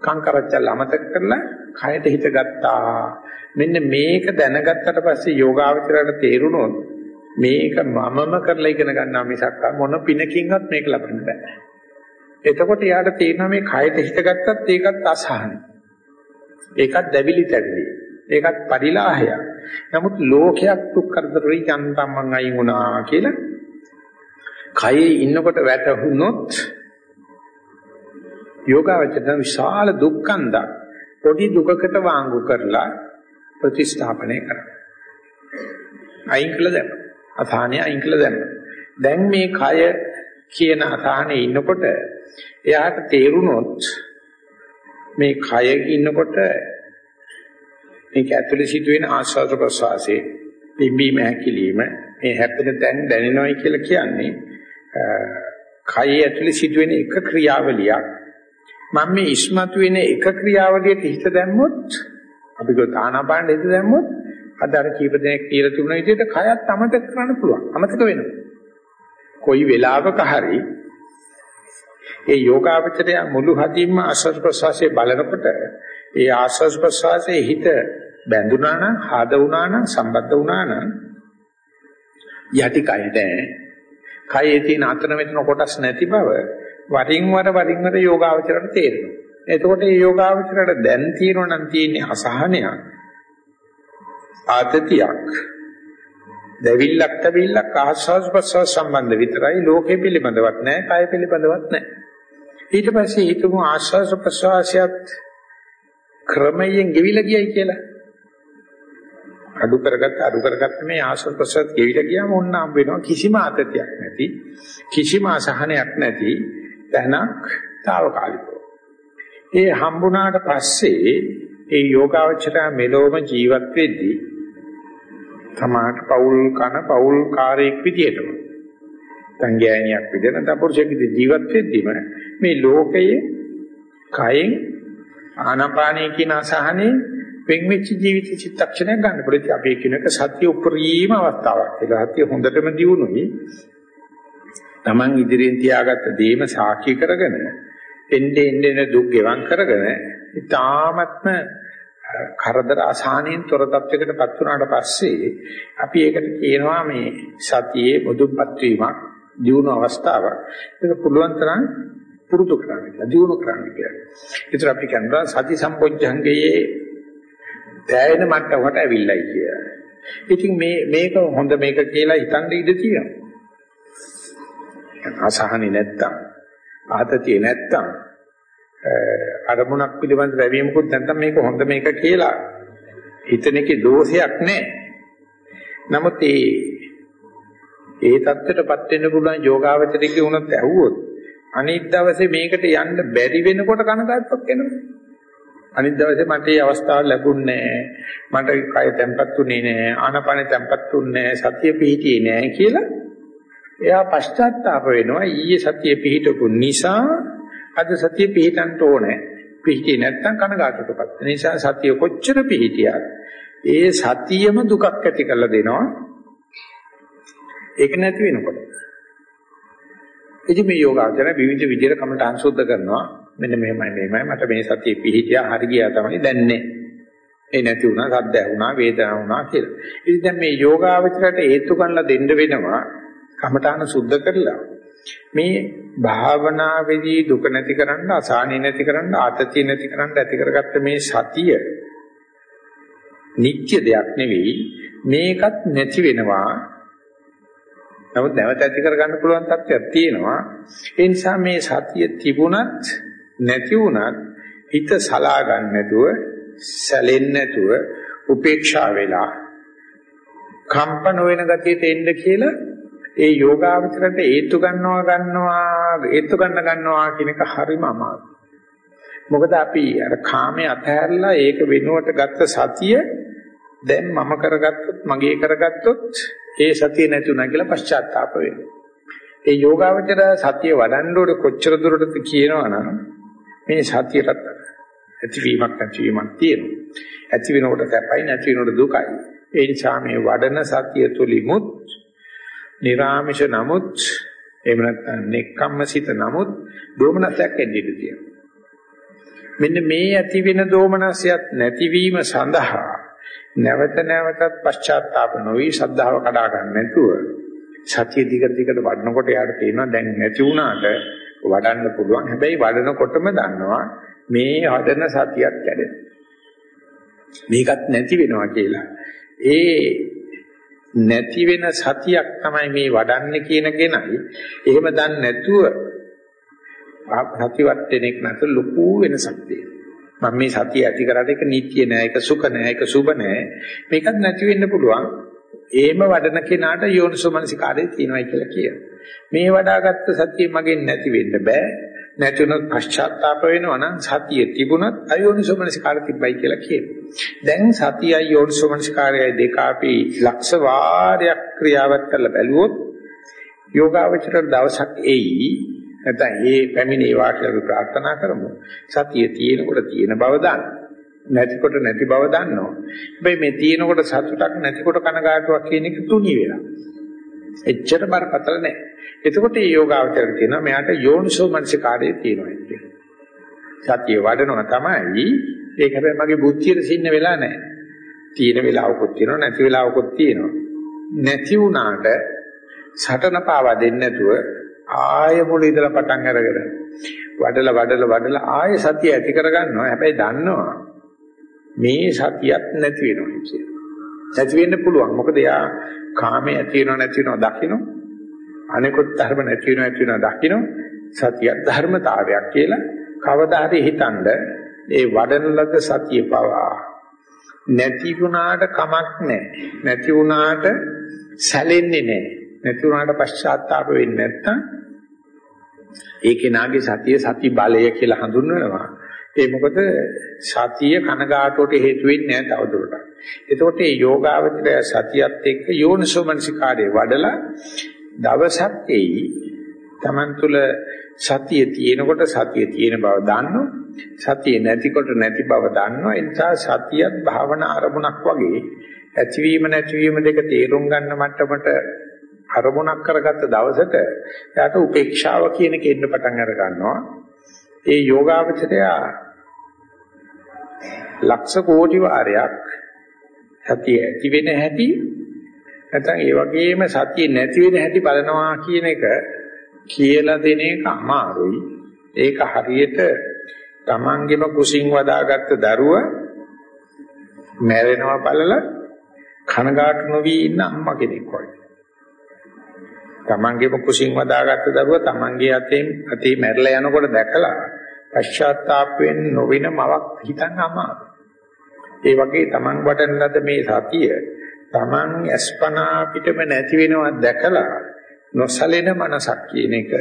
කංකරච්චල් අමතක කරලා කයට හිත ගත්තා. මෙන්න මේක දැනගත්තට පස්සේ යෝගාවචරයට තේරුණොත් මේක මමම කරලා ඉගෙන ගන්නා මිසක් මොන පිනකින්වත් මේක ලබන්න බෑ. එතකොට යාට තේරෙනවා මේ කයට හිත ගත්තත් ඒකත් අසහන. ඒකත් දැවිලි තැවිලි. ඒකත් පරිලාහයක්. නමුත් ලෝකයක් දුක් කරදරේ යන්තම් මං අයින් වුණා කියලා කයේ ඉන්නකොට වැටහුනොත් යෝගාවචර විශාල දුක්ඛන්දක් පොඩි දුකකට වාංගු කරලා ප්‍රතිස්ථාපනය කරනවා. අයින් කළ දැම්ම. අසහනය අයින් කළ දැම්ම. දැන් මේ කය කියන අසහනේ ඉන්නකොට එයාට තේරුනොත් මේ කය ඉන්නකොට මේක ඇතුලේ සිදුවෙන ආස්වාද ප්‍රසවාසයේ පිම්බීම හැකිලිම මේ හැපෙන තැන් දැනෙනවයි කියලා කියන්නේ කය ඇතුලේ සිදුවෙන එක ක්‍රියාවලියක්. මම මේ ඉස්මතු වෙන එක ක්‍රියාවලියට හිත දැම්මොත් අපි ගොත ආනාපාන හිත දැම්මොත් අද අර කීප දෙනෙක් කියලා තිබුණ විදිහට කයත් අමතක කරන්න පුළුවන් අමතක වෙනවා. කොයි වෙලාවක හරි ඒ යෝගාවචරය මුළු හදින්ම ආස්වාද ප්‍රසවාසයේ බලනකොට ඒ ආස්වාද ප්‍රසවාසයේ හිත බැඳුනා නම් හද වුණා නම් සම්බද්ධ වුණා නම් යටි කයට කයේ තියෙන අතන මෙතන කොටස් නැති බව වරින් වර වරින් වර යෝගාවචරයට තේරෙනවා. එතකොට මේ යෝගාවචරයට දැන් තියෙනවා නම් තියෙන්නේ අසහනයක් ආතතියක්. දෙවිල්ලක් තවිල්ලක් ආස්වාස් ප්‍රසවාස සම්බන්ධ විතරයි ලෝකෙ පිළිබඳවත් නැහැ කය පිළිබඳවත් නැහැ ඊට පස්සේ හිතමු ආස්වාස් ප්‍රසවාසයත් ක්‍රමයෙන් ගෙවිලා ගියයි කියලා. අඩු කරගත්ත අඩු කරගත්ත මේ ආස්වාස් ප්‍රසවාස ගෙවිලා ගියාම ඕන්න හම්බ වෙනවා කිසිම ආතතියක් නැති කිසිම අසහනයක් නැති තැනක් తాවකාලිකව. ඒ හම්බුණාට පස්සේ ඒ යෝගාවචරය මෙලොවම ජීවත් වෙද්දී තමාට පෞල් කන පෞල් කාර්යයක් විදියටම සංඥානියක් විදියට නැත්නම් පුරුෂයෙක් විදිහට ජීවත් වෙද්දිම මේ ලෝකයේ කයෙන් ආනාපානය කියන අසහනේ වෙන්වෙච්ච ජීවිත චිත්තක්ෂණයක් ගන්න පුළුවන්. අපි කියන එක සත්‍ය උපරිම අවස්ථාවක්. ඒක සත්‍ය හොඳටම දියුණුයි. Taman ඉදිරියෙන් තියාගත්ත දේම සාක්ෂි කරගෙන එන්නේ එන්නේ දුක් ගෙවම් කරගෙන ඊ타ත්ම කරදර අසහනෙන් තොර තත්වයකටපත් වුණාට පස්සේ අපි ඒකට කියනවා මේ සතියේ මුදුන්පත් වීමක් දියුණු අවස්ථාවක්. ඒක පුළුවන් තරම් පුරුදු කරන්න කියලා, දියුණු කරන්න කියලා. ඒතර අපි කියනවා සති සම්පොඥංගයේ දැයෙන මට්ටමකට ඇවිල්ලයි කියලා. ඉතින් මේ මේක හොඳ මේක කියලා හිතන්න ඉඩ තියෙනවා. අසහනෙ නැත්තම්, ආතතිය නැත්තම් අරමුණක් පිළිබඳ වැවීමකුත් නැත්නම් මේක හොඳ මේක කියලා හිතන එකේ දෝෂයක් නැහැ. නමුත් ඒ ඒ தත්ත්වයටපත් වෙන්න පුළුවන් යෝගාවචරිකේ වුණත් ඇහුවොත් අනිත් දවසේ මේකට යන්න බැරි වෙනකොට කනගාටුවක් එනවා. අනිත් දවසේ මට මේ අවස්ථාව ලැබුණේ මට කය තැම්පත් උනේ නෑ ආනපන තැම්පත් උන්නේ නෑ සතිය පිහිටියේ නෑ කියලා එයා පශ්චාත්තාප වෙනවා ඊයේ සතිය පිහිටපු නිසා අද සතිය පිහිටන්න ඕනේ. පිහිටියේ නැත්නම් කනගාටුටපත්. ඒ නිසා සතිය කොච්චර පිහිටියත් ඒ සතියම දුකක් ඇති කරලා දෙනවා. ඒක නැති වෙනකොට. ඉතින් මේ යෝගාචර විවිධ විදිහට කමටහන් සුද්ධ කරනවා. මෙන්න මෙහෙමයි මෙහෙමයි මට මේ සතිය පිහිටියා හරි ගියා තමයි දැන්නේ. ඒ නැති වුණා සද්ද ඇහුණා වේදනාව වුණා කියලා. ඉතින් දැන් මේ යෝගාවචරයට හේතු ගන්නලා දෙන්න වෙනවා. කමටහන සුද්ධ කරලා මේ භාවනාවේදී දුක නැති කරන්න, අසහනෙ නැති කරන්න, ආතතිය නැති කරන්න ඇති කරගත්ත මේ සතිය නිත්‍ය දෙයක් නෙවෙයි. මේකත් නැති වෙනවා. නමුත් නැවත ඇති කරගන්න පුළුවන් තත්ත්වයක් තියෙනවා. ඒ නිසා මේ සතිය තිබුණත් නැති වුණත් හිත සලා ගන්න නැතුව, සැලෙන්නේ නැතුව උපේක්ෂා වෙලා කම්පන වෙන ගතියට එන්න කියලා ඒ යෝගාවචරයට හේතු ගන්නවා ගන්නවා හේතු ගන්න ගන්නවා කියන එක හරිම අමාරුයි. මොකද අපි අර කාමයේ අතහැරලා ඒක වෙනුවට ගත්ත සතිය දැන් මම කරගත්තොත් මගේ කරගත්තොත් ඒ සතිය නැතුණා කියලා පශ්චාත්තාප වෙනවා. ඒ යෝගාවචර සතිය වඩන්න ඕනේ කොච්චර දුරටද කියනවනම් මේ සතියට ඇතිවීමක් නැතිවීමක් තියෙනවා. ඇති වෙනකොට සැපයි නැති වෙනකොට දුකයි. ඒ නිසා මේ වඩන සතිය තුලිමුත් නිරාමිෂ නමුත් එහෙම නැත්නම් නෙක්ඛම්මසිත නමුත් දෝමනසයක් එන්නේ තියෙනවා. මෙන්න මේ ඇති වෙන දෝමනසයත් නැතිවීම සඳහා නැවත නැවතත් පශ්චාත්තාප නොවි ශ්‍රද්ධාව කඩා ගන්න නැතුව සතිය දිගට දිගට වඩනකොට යාට තේරෙනවා දැන් නැති වුණාට වඩන්න පුළුවන්. හැබැයි වඩනකොටම දන්නවා මේ හදන සතියක් කැඩෙන. මේකත් නැති වෙනවා කියලා. ඒ නැති වෙන සතියක් තමයි මේ වඩන්නේ කියන කෙනයි. එහෙම දන්නේ නැතුව සතිවත් කෙනෙක් නැත ලොකු වෙනසක් තියෙනවා. මම මේ සතිය ඇති කරාට ඒක නිට්ටිය නෑ, ඒක සුඛ නෑ, ඒක සුබ නෑ. මේකත් නැති වෙන්න පුළුවන්. ඒම වඩන කෙනාට යෝනිසෝමනසිකාරය තියෙනවායි කියලා කියනවා. මේ වඩාගත්ත සතිය මගෙන් නැති වෙන්න බෑ. නැති වුණොත් පශ්චාත්තාප වෙනවා නම් සතිය තිබුණත් අයෝනිසෝමනසිකාරය තිබ්බයි කියලා කියනවා. දැන් සතියයි යෝනිසෝමනසිකාරයයි දෙක අපි ලක්ෂ වාරයක් ක්‍රියාවත් කරලා බැලුවොත් යෝගාවචර දවසක් එයි නැත්නම් ඒ පැමිණේ වාක්‍යය ප්‍රාර්ථනා කරමු. සතිය තියෙනකොට තියෙන බව දන්න. නැතිකොට නැති බව දන්නවා. හැබැයි මේ තියෙනකොට සතුටක් නැතිකොට කනගාටුවක් කියන එක තුනී වෙලා. එච්චර බරපතල නැහැ. එතකොට මේ යෝගාවචර කියනවා මෙයාට යෝනිසෝ මනසිකාරයේ තියෙනවා කියලා. සතිය වඩනවා තමයි ඒක හැබැයි මගේ බුද්ධියට සින්න වෙලා නැහැ. තියෙන වෙලාවකුත් තියෙනවා නැති වෙලාවකුත් තියෙනවා. නැති වුණාට සටන පාවා දෙන්නේ නැතුව ආය මුල ඉඳලා පටන් අරගෙන වඩලා වඩලා වඩලා ආය සතිය ඇති කරගන්නවා. හැබැයි දන්නවා මේ සතියක් නැති වෙනවා කියලා. නැති වෙන්න පුළුවන්. මොකද යා කාමයේ ඇති වෙනව නැති වෙනව දකින්න. අනිකුත් ධර්ම නැති වෙනව ඇති වෙනව දකින්න. සතිය ධර්මතාවයක් කියලා කවදා හරි හිතනද ඒ වඩන ලද සතිය පවා නැති වුණාට කමක් නැහැ. නැති වුණාට සැලෙන්නේ නැහැ. නැති වුණාට පශ්චාත්තාප වෙන්නේ නැත්තම් ඒකේ නාගේ සතිය සති බලය කියලා හඳුන්වනවා. ඒ මොකද සතිය කනගාටුවට හේතු වෙන්නේ නැහැ තවදුරටත්. එතකොට මේ යෝගාවචරය සතියත් එක්ක යෝනිසෝමනසිකාරය වඩලා දවසක් එයි Taman තුල සතිය තියෙනකොට සතිය තියෙන බව දන්නෝ සතිය නැතිකොට නැති බව දන්නවා ඒ නිසා සතියත් භාවනා අරමුණක් වගේ ඇතිවීම නැතිවීම දෙක තේරුම් ගන්න මට්ටමට අරමුණක් කරගත්ත දවසට එයාට උපේක්ෂාව කියන එක එන්න පටන් අර ගන්නවා ඒ යෝගාවචරය ලක්ෂ කෝටි වාරයක් සතිය ඇති වෙන හැටි නැත්නම් ඒ වගේම සතිය නැති වෙන හැටි බලනවා කියන එක කියලා දෙන එක අමාරුයි. ඒක හරියට තමන්ගෙම කුසින් වදාගත්ත දරුව මැරෙනවා බලලා කනගාටු නොවි ඉන්න අම්මා කෙනෙක් වගේ. තමන්ගේම කුසින් වදාගත්ත දරුව තමන්ගේ අතෙන් අතේ මැරලා යනකොට දැකලා පශ්චාත්තාප වෙන්න නොවෙන මවක් හිතන්න අමාරුයි. ඒ වගේ තමන් වඩන ලද මේ සතිය තමන් අස්පනා පිටම නැති වෙනවා දැකලා නොසලෙන මනසක් කියන එක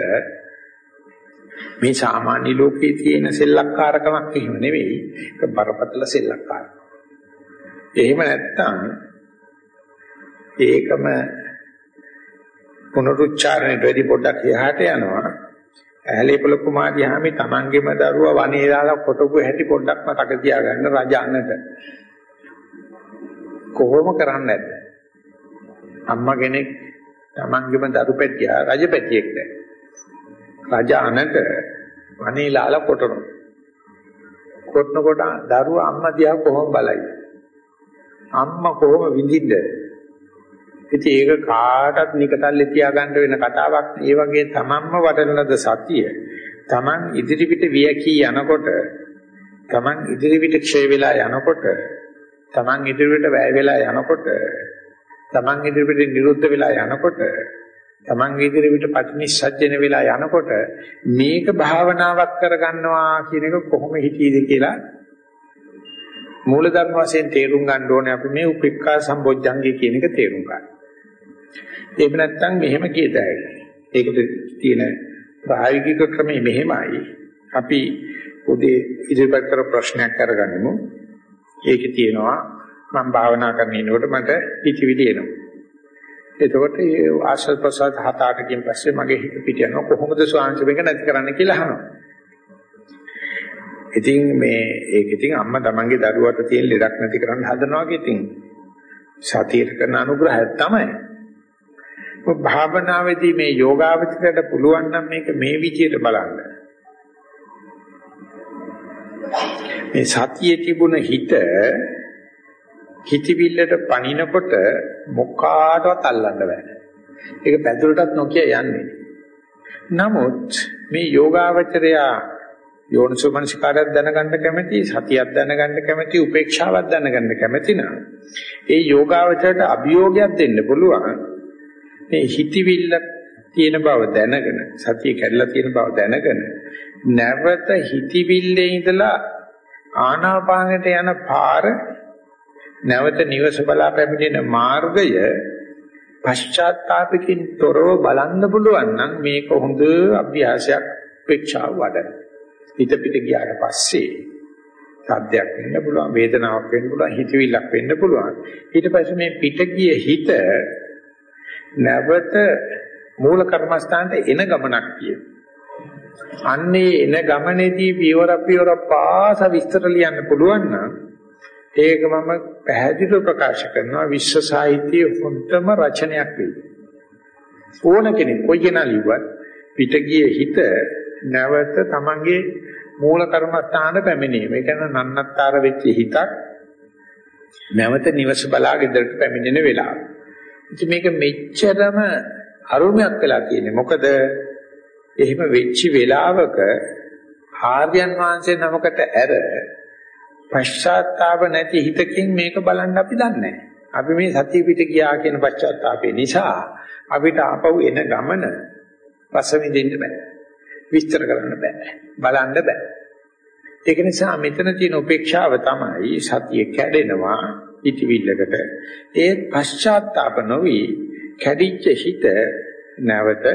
මේ සාමාන්‍ය ලෝකයේ තියෙන සෙල්ලක්කාරකමක් එහෙම නෙවෙයි ඒක බරපතල සෙල්ලක්කාරකම. එහෙම නැත්තම් ඒකම පුනරුච්චාරණයට වැඩි පොඩ්ඩක් එහාට යනවා. ඇහැලේපල කුමාරියාමි තමන්ගේම දරුවා වනේ දාලා කොටපු හැටි පොඩ්ඩක් මතක තියාගන්න රජාන්නට. කොහොම කරන්නේ නැද්ද? අම්මා කෙනෙක් තමන්ගේම දරු පැටියා රජ පැටියෙක් දැන්. රජානට වනේ ලාලා කොටනවා. කොටනකොට දරුවා අම්මා දිහා කොහොම බලයි? අම්මා කොහොම විඳින්නද? ඉතින් ඒක කාටත් නිකතල්ලේ තියාගන්න වෙන කතාවක්. ඒ වගේ තමන්ම වඩන ලද සතිය තමන් ඉදිරිපිට වියකී යනකොට තමන් ඉදිරිපිට ක්ෂය වෙලා යනකොට තමන් ඉදිරියට වැය වෙලා යනකොට තමන් ඉදිරියට නිරුද්ධ වෙලා යනකොට තමන් ඉදිරියට පටිනිස්සජ්ජන වෙලා යනකොට මේක භාවනාවක් කරගන්නවා කියන එක කොහොම හිතීද කියලා මූලධර්ම වශයෙන් තේරුම් ගන්න ඕනේ අපි මේ උපේක්ඛා සම්බොජ්ජංගය කියන එක තේරුම් ගන්න. එහෙම නැත්නම් මෙහෙම කියතයි. ඒකට තියෙන ප්‍රායෝගික ක්‍රමය මෙහෙමයි. අපි උදේ ඉදිරිපත් කර ප්‍රශ්නයක් අරගන්නමු. ඒකේ තියෙනවා මම භාවනා කරන ඉන්නකොට මට පිටිවිලි එනවා. එතකොට ඒ ආශ්‍රද ප්‍රසාද හත අටකින් පස්සේ මගේ හිත පිට යනවා කොහොමද ස්වාංශ මේක නැති කරන්න කියලා අහනවා. ඉතින් මේ ඒක ඉතින් අම්මා තමන්ගේ දරුවට තියෙන ලෙඩක් නැති කරන්න හදනවා වගේ ඉතින් සතියේ කරන අනුග්‍රහය තමයි. භාවනාවේදී මේ යෝගාවචරයට පුළුවන් නම් මේක මේ විදියට බලන්න. මේ සතියේ තිබුණ හිත හිතවිල්ලට පණිනකොට මොකාටවත් අල්ලන්න බෑ. ඒක පැදුරටත් නොකිය යන්නේ. නමුත් මේ යෝගාවචරයා යෝනිසෝමනසිකාරයක් දැනගන්න කැමති, සතියක් දැනගන්න කැමති, උපේක්ෂාවක් දැනගන්න කැමති නම් ඒ යෝගාවචරයට අභියෝගයක් දෙන්න පුළුවන්. මේ හිතවිල්ල තියෙන බව දැනගෙන, සතිය කැඩලා තියෙන බව දැනගෙන නැවත හිතවිල්ලේ ඉඳලා ආනාපානයට යන පාර නැවත නිවස බලා පැමිණෙන මාර්ගය පශ්චාත්තාපකින් තොරව බලන්න පුළුවන් නම් මේක හොඳ අභ්‍යාසයක් වෙච්චා වඩන. හිත පිට ගියාට පස්සේ සද්දයක් වෙන්න පුළුවන් වේදනාවක් වෙන්න පුළුවන් හිතවිල්ලක් වෙන්න පුළුවන් ඊට පස්සේ මේ පිට ගිය හිත නැවත මූල කර්මස්ථානට එන ගමනක් කියන. අන්නේ එන ගමනේදී පියවර පියවර පාස විස්තර ලියන්න පුළුවන් නම් ඒක මම පැහැදිලිව ප්‍රකාශ කරනවා විශ්ව සාහිත්‍යයේ හොඳම රචනයක් වෙයි. ඕන කෙනෙක් කොයි කෙනා ලිව්වත් පිට ගියේ හිත නැවත තමන්ගේ මූල කර්මස්ථාන පැමිණීම. ඒ කියන්නේ නන්නත්තර වෙච්ච හිතක් නැවත නිවස බලා ගෙදරට පැමිණෙන වෙලාව. ඉතින් මේක මෙච්චරම අරුමයක් වෙලා තියෙන්නේ. මොකද එහෙම වෙච්ච වෙලාවක ආර්යයන් වහන්සේ නමකට ඇර පශ්චාත්තාප නැති හිතකින් මේක බලන්න අපි දන්නේ අපි මේ සතිය පිට ගියා කියන පශ්චාත්තාපේ නිසා අපිට ආපහු එන ගමන රස විඳින්න බෑ. විස්තර කරන්න බෑ. බලන්න බෑ. ඒක නිසා මෙතන තියෙන උපේක්ෂාව තමයි සතිය කැඩෙනවා ඉතිවිල්ලකට. ඒ පශ්චාත්තාප නොවි කැඩිච්ච හිත නැවත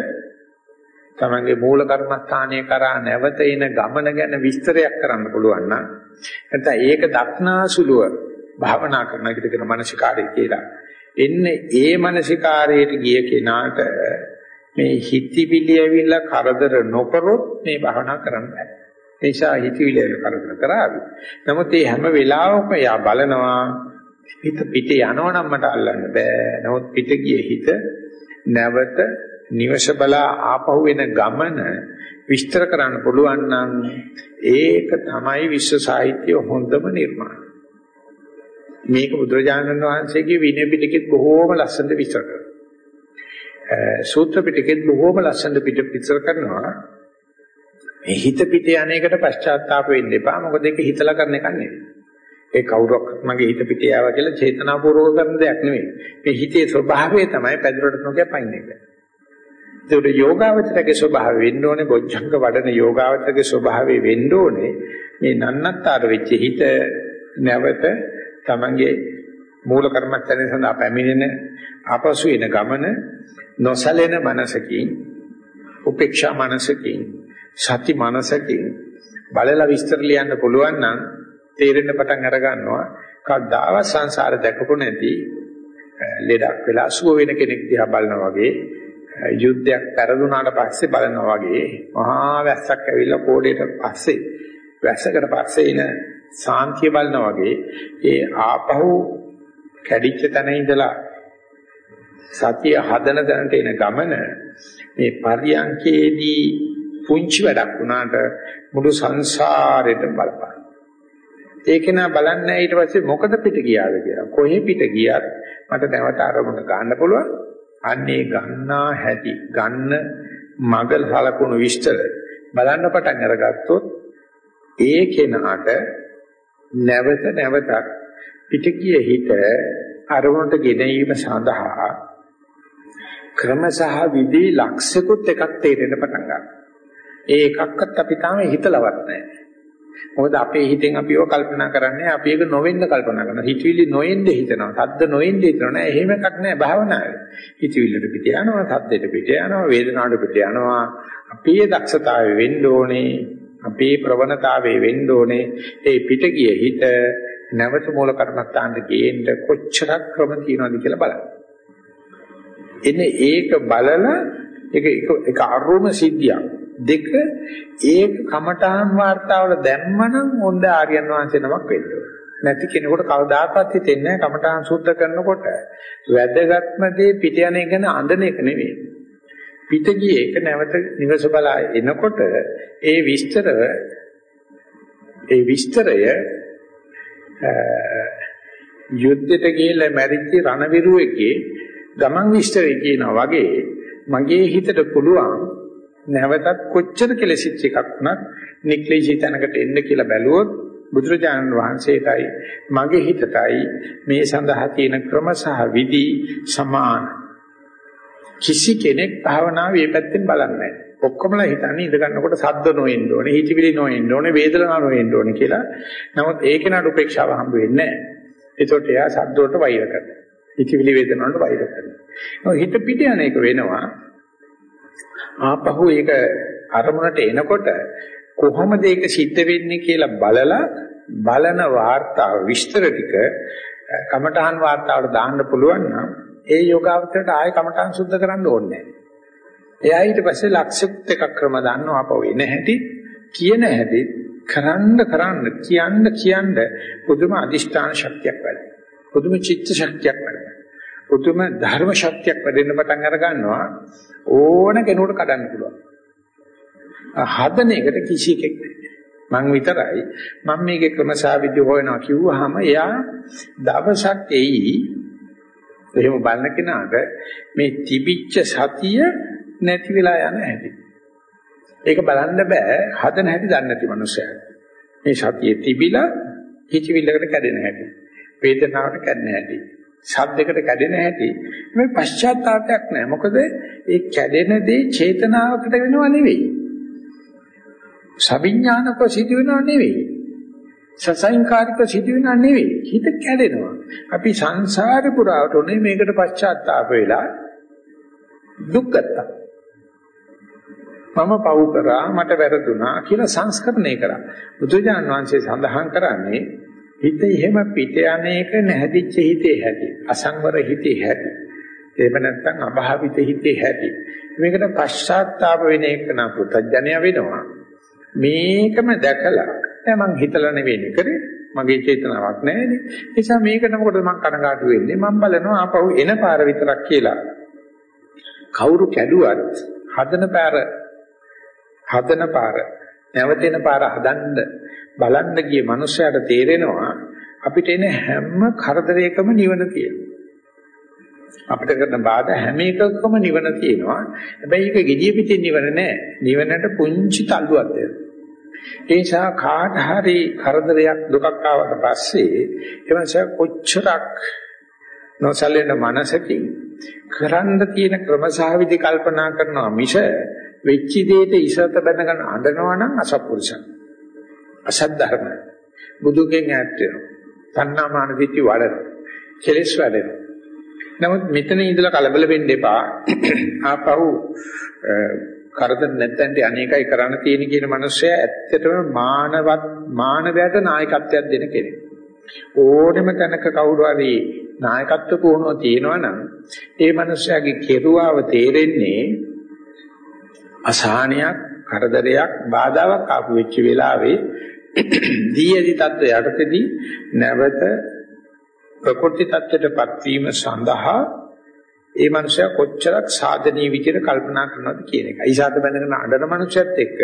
තමන්ගේ මූල කර්මස්ථානය කරා නැවත එන ගමන ගැන විස්තරයක් කරන්න පුළුවන් නම් නැත්නම් ඒක දක්නාසුලුව භාවනා කරන එකට කියන මානසිකාරය කියලා. එන්නේ ඒ මානසිකාරයට ගිය කෙනාට මේ හිතවිලි ඇවිල්ලා කරදර නොකරොත් මේ භාවනා කරන්න බෑ. ඒ නිසා හිතවිලි ඇවිල්ලා කරදර කරાવી. නමුත් මේ හැම වෙලාවකම යා බලනවා හිත පිට යනවනම් මට අල්ලන්න බෑ. නමුත් පිට ගිය හිත නැවත නිවස බලා ආපහු එන ගමන විස්තර කරන්න පුළුවන් නම් ඒක තමයි විශ්ව සාහිත්‍යයේ හොඳම නිර්මාණය. මේක බුදුරජාණන් වහන්සේගේ විනය පිටකෙත් බොහෝම ලස්සනට විස්තර කරනවා. සූත්‍ර පිටකෙත් බොහෝම ලස්සනට පිට විස්තර කරනවා. මේ හිත පිට යන එකට පශ්චාත්තාප වෙන්න එපා. මොකද ඒක හිතලා කරන එකක් නෙවෙයි. ඒ කවුරක්වත් මගේ හිත පිට යාවා කියලා චේතනාපූර්වක කරන දෙයක් නෙවෙයි. මේ හිතේ ස්වභාවය තමයි පැදුරට නොකිය පයින් එක. ඒකට යෝගාවචරයේ ස්වභාවය වෙන්න ඕනේ බොජ්ජංග වඩන යෝගාවචරයේ ස්වභාවය වෙන්න ඕනේ මේ නන්නත්තර වෙච්ච හිත නැවත තමන්ගේ මූල කර්මස්ථානයේ සඳහා පැමිණෙන ආපසු එන ගමන නොසලෙන මනසකින් උපේක්ෂා මනසකින් සති මනසකින් බලලා විස්තර ලියන්න පුළුවන් නම් තේරෙන්න පටන් අර ගන්නවා කවදාව සංසාර දැකපො නැති ලෙඩක් වෙලා සුව වෙන කෙනෙක් දිහා බලනවා වගේ යුද්ධයක් පෙරදුනාට පස්සේ බලනවා වගේ මහා වැස්සක් ඇවිල්ලා කෝඩේට පස්සේ වැස්සකට පස්සේ එන සාන්තිය බලනවා වගේ ඒ ආපහු කැඩිච්ච තැන ඉඳලා සතිය හදන තැනට එන ගමන මේ පරියන්කේදී පුංචි වැඩක් වුණාට මුළු සංසාරෙටම බලපාන. ඒක නා බලන්නේ ඊට පස්සේ මොකද පිට ගියාද කියලා. කොහේ පිට ගියත් මට නැවත අරමුණ ගන්න පුළුවන්. අන්නේ ගන්නා හැටි ගන්න මගල් හලකුණු විස්තර බලන්න පටන් අරගත්තොත් ඒ කෙනාට නැවත නැවතත් පිටකිය හිත අරමුණට ගෙනීම සඳහා ක්‍රම සහ විදි ලක්ෂිකුත් එකක් තේරෙන්න පටන් ගන්නවා. ඒ එකක්වත් අපි තාම හිතලවත් නැහැ. මොකද අපේ හිතෙන් අපිව කල්පනා කරන්නේ අපි ඒක නොවෙන්න කල්පනා කරනවා. හිතවිලි නොෙන්න හිතනවා. සද්ද නොෙන්න හිතනවා. නෑ එහෙම එකක් නෑ භාවනාවේ. හිතවිල්ලට පිට යනවා, සද්දෙට පිට යනවා, වේදනාවට පිට යනවා. අපේ දක්ෂතාවය වෙන්න ඕනේ. අපේ ප්‍රවණතාවය වෙන්න ඕනේ. ඒ පිට ගිය හිත නැවත මූල කර්මස්ථානට ගේන්න කොච්චරක් ක්‍රම තියෙනවද කියලා බලන්න. එන්නේ ඒක බලලා ඒක ඒක අරුම සිද්ධියක්. දෙක ඒක කමඨාන් වාර්තාවල දැම්මනම් හොඳ ආර්යයන් වහන්සේ නමක් වෙන්න නැති කෙනෙකුට කවදාකවත් හිතෙන්නේ නැහැ කමඨාන් සුද්ධ කරනකොට වැදගත්ම දේ පිට යන එක න අඳන එක නෙවෙයි. පිට ගියේ ඒක නැවත නිවස බලා එනකොට ඒ විස්තර ඒ විස්තරය යුද්ධයට ගිහිල්ලා මැරිච්ච රණවිරුවෙක්ගේ ගමන් විස්තරය කියනවා වගේ මගේ හිතට පුළුවන් නැවතත් කොච්චර කෙලෙසිච්ච එකක් වුණත් නික්ලේශී තැනකට එන්න කියලා බැලුවොත් බුදුරජාණන් වහන්සේටයි මගේ හිතටයි මේ සඳහා තියෙන ක්‍රම සහ විදි සමාන කිසි කෙනෙක් භාවනාව මේ පැත්තෙන් බලන්නේ නැහැ. ඔක්කොමලා හිතන්නේ ඉඳ ගන්නකොට සද්ද නොඑන්න ඕනේ, හිතවිලි නොඑන්න ඕනේ, වේදනා නොඑන්න ඕනේ කියලා. නමුත් ඒ කෙනාට උපේක්ෂාව හම්බ වෙන්නේ නැහැ. ඒකට එයා සද්ද වලට වෛර කරනවා. හිතවිලි වේදනා වලට වෛර කරනවා. හිත පිට යන එක වෙනවා. ආපහු ඒක අරමුණට එනකොට කොහොමද ඒක සිද්ධ වෙන්නේ කියලා බලලා බලන වාර්තාව විස්තර ටික කමඨහන් වාර්තාවට දාන්න පුළුවන් නම් ඒ යෝගාවචරයට ආයෙ කමඨහන් සුද්ධ කරන්න ඕනේ නැහැ. එයා ඊට පස්සේ ලක්ෂිත එකක් ක්‍රම දන්නවා අපව එන හැටි කියන හැටි කරන්න කරන්න කියන්න කියන්න පුදුම අදිෂ්ඨාන ශක්තියක් වැඩි. පුදුම චිත්ත ශක්තියක් වැඩි. පුදුම ධර්ම ශක්තියක් වැඩෙන්න පටන් අර ගන්නවා ඕන කෙනෙකුට කඩන්න පුළුවන්. හදන එකට කිසි කෙනෙක් මං විතරයි මම මේකේ ක්‍රමසාවිද්‍ය හොයනවා කිව්වහම එයා දවසක් එයි එහෙම බලන කෙනාට මේ තිබිච්ච සතිය නැති වෙලා යන හැටි. ඒක බලන්න බෑ හදන හැටි දන්නේ නැති මනුස්සයා. මේ සතිය තිබිලා හිතවිල්ලකට කැඩෙන හැටි. වේදනාවට කැඩෙන හැටි. ශබ්දයකට කැඩෙන හැටි. මේ පශ්චාත්තාවයක් නෑ. මොකද ඒ කැඩෙන දේ චේතනාවකට වෙනව නෙවෙයි. සවිඥානික සිදුවෙනව නෙවෙයි. සසංකාරික සිදුවෙනව නෙවෙයි. හිත කැඩෙනවා. අපි සංසාර පුරාවට උනේ මේකට පශ්චාත්තාප වෙලා දුක් ගත්තා. මම පව් කරා මට වැරදුනා කියලා සංස්කරණය කරා. බුදුජාන් වහන්සේ සඳහන් කරන්නේ හිත එහෙම පිට යන්නේක නැහැදිච්ච හිතේ හැටි. අසංවර හිතේ හැටි. එහෙම නැත්නම් අභාවිත හිතේ හැටි. මේකට පශ්චාත්තාප වෙන එක නම් පුතඥය වෙනවා. මේකම දැකලා දැන් මං හිතලා නෙවෙයි කරේ මගේ චේතනාවක් නැහැනේ. ඒ නිසා මේකට මොකද මං කනගාටු වෙන්නේ? මං බලනවා ආපහු එන පාර විතරක් කියලා. කවුරු කැඩුවත් හදන පාර හදන පාර නැවතෙන පාර හදන්න බලන්න ගිය මනුස්සයාට තේරෙනවා අපිට එන හැම කරදරයකම නිවන තියෙනවා. අපිට කරන බාධා හැම එකකම නිවන තියෙනවා. හැබැයි ඒක gediya පිටින් නිවන නෑ. නිවනට පුංචි තල්ලුවක් දෙනවා. ඒ නිසා කාට හරි කරදරයක් දුකක් ආවට පස්සේ එවන්ස කොච්චරක් නොසලෙන මනසකින් කරන්න තියෙන ක්‍රමසහවිදි කල්පනා කරනවා මිස වෙච්ච දෙයට ඉසත බැඳගෙන අඬනවා නම් අසත්පුරුෂයි. අසත් ධර්ම. බුදුගෙන් ඈත් වෙනවා. තණ්හාමාන දිටි වඩනවා. කෙලෙස් වැඩෙනවා. නමුත් මෙතන ඉඳලා කලබල වෙන්න එපා. ආපහු කරදර නැත්තන්ට අනේකයි කරන්න තියෙන කියන මනුස්සයා ඇත්තටම මානවත් මානවයට නායකත්වයක් දෙන කෙනෙක්. ඕනෙම තැනක කවුරු හරි නායකත්ව පුහුණුව තියෙනවා නම් ඒ මනුස්සයාගේ කෙරුවාව තේරෙන්නේ අසහනයක්, කරදරයක්, බාධාවක් ආපු වෙච්ච වෙලාවේ දීයදි තත්ත්වය යටතේදී නැවත ප්‍රකෘති තත්ත්වයටපත් වීම සඳහා ඒ මනුස්සයා කොච්චරක් සාධනීය විදිහට කල්පනා කරනවද කියන එක. ඊසాత බඳගෙන අඬන මනුස්සයත් එක්ක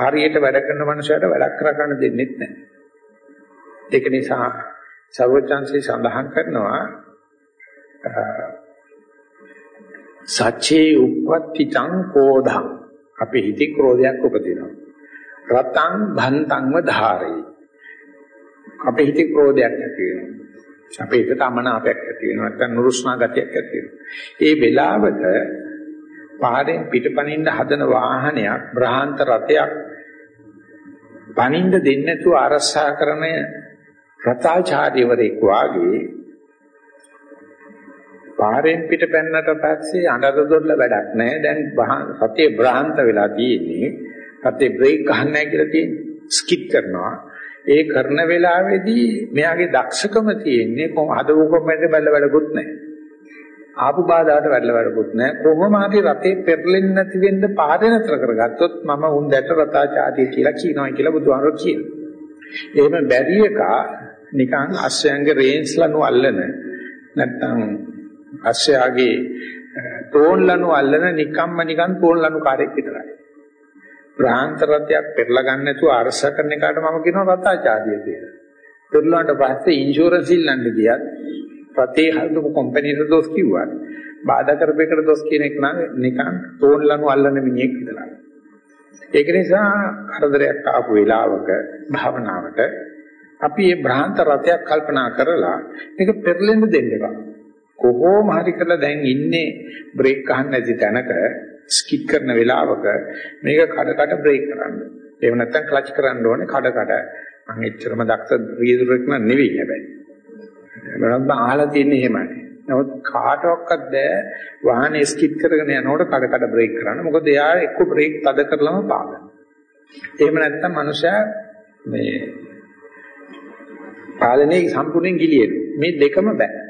හරියට වැඩ කරන මනුස්සයට වැඩක් කරගන්න දෙන්නේ නැහැ. ඒක නිසා සර්වඥාන්සේ සඳහන් කරනවා සච්චේ උප්පත්තිතං කෝධං අපේ හිතේ ක්‍රෝධයක් උපදිනවා. රතං භන්තංව ධාරේ. අපේ හිතේ ක්‍රෝධයක් ඇති වෙනවා. අපේ හිතට අමනාපයක් ඇති වෙනවා නැත්නම් නුරුස්නා ගතියක් ඇති වෙනවා. ඒ වෙලාවට පාරෙන් පිටපනින්න හදන වාහනයක් බ්‍රහාන්ත රථයක් පනින්න දෙන්නේ නැතුව අරසා කරන රථාචාර්යවරයෙක් වාගේ පාරෙන් පිට පැන්නට පස්සේ අඬද දොඩල වැඩක් නැහැ. දැන් රථේ බ්‍රහාන්ත වෙලා තියෙන්නේ. රථේ බ්‍රේක් ගන්න නැහැ කියලා තියෙන්නේ. ස්කිඩ් කරනවා. ඒ කරන වෙලාවේදී මෙයාගේ දක්ෂකම තියෙන්නේ කොහොම හදවු කොම්මෙන්ද බැලලා වැඩකුත් නැහැ. ආපු බාධාට වැඩලා වැඩකුත් නැහැ. කොහොම හරි රතේ පෙරලෙන්නේ නැති වෙන්න පාදේ නතර කරගත්තොත් මම උන්දට රතාචාදී කියලා කියනවා කියලා බුදුහාමර කියනවා. එහෙම බැරි එක නිකන් අශ්වයන්ගේ රේන්ස් ලනු අල්ලන නැත්තම් අශ්වයාගේ තෝන් ලනු අල්ලන නිකම්ම නිකන් තෝන් ලනු කාර්යයක් විතරයි. බ්‍රාහන්තරත්වයක් පෙරලා ගන්න නැතුව අරස කරන එකට මම කියනවා රතාචාර්ය කියලා. පෙරලුවාට පස්සේ ඉන්ෂුරන්ස් ඉල්ලන්න ගියත් රතේ හදපු කම්පැනිට දොස් කිව්වා. බාධා කරපේකට දොස් කියන එක නම් නිකන් තෝන්ලනු අල්ලන මිනිහෙක් විතරයි. ඒක නිසා කරදරයක් ආපු වෙලාවක භාවනාවට අපි මේ භ්‍රාන්ත රතයක් කල්පනා කරලා මේක පෙරලෙන්න දෙන්න එපා. කොහොම හරි කරලා දැන් ඉන්නේ බ්‍රේක් ගන්න නැති තැනක ස්කිප් කරන වෙලාවක මේක කඩ කඩ බ්‍රේක් කරන්න. එහෙම නැත්නම් ක්ලච් කරන්න ඕනේ කඩ කඩ. මම එච්චරම දක්ෂ රියදුරෙක් නෙවෙයි හැබැයි. මම අහලා තියෙන්නේ එහෙමයි. නමුත් කාටවත් බෑ වාහනේ ස්කිප් කරගෙන යනකොට කඩ කඩ බ්‍රේක් කරන්න. මොකද එයා එක්ක බ්‍රේක් තද කරලම පාගන්න. එහෙම නැත්නම් මනුෂයා මේ පාලනේ සම්පූර්ණයෙන් ගිලියෙන. මේ දෙකම බෑ.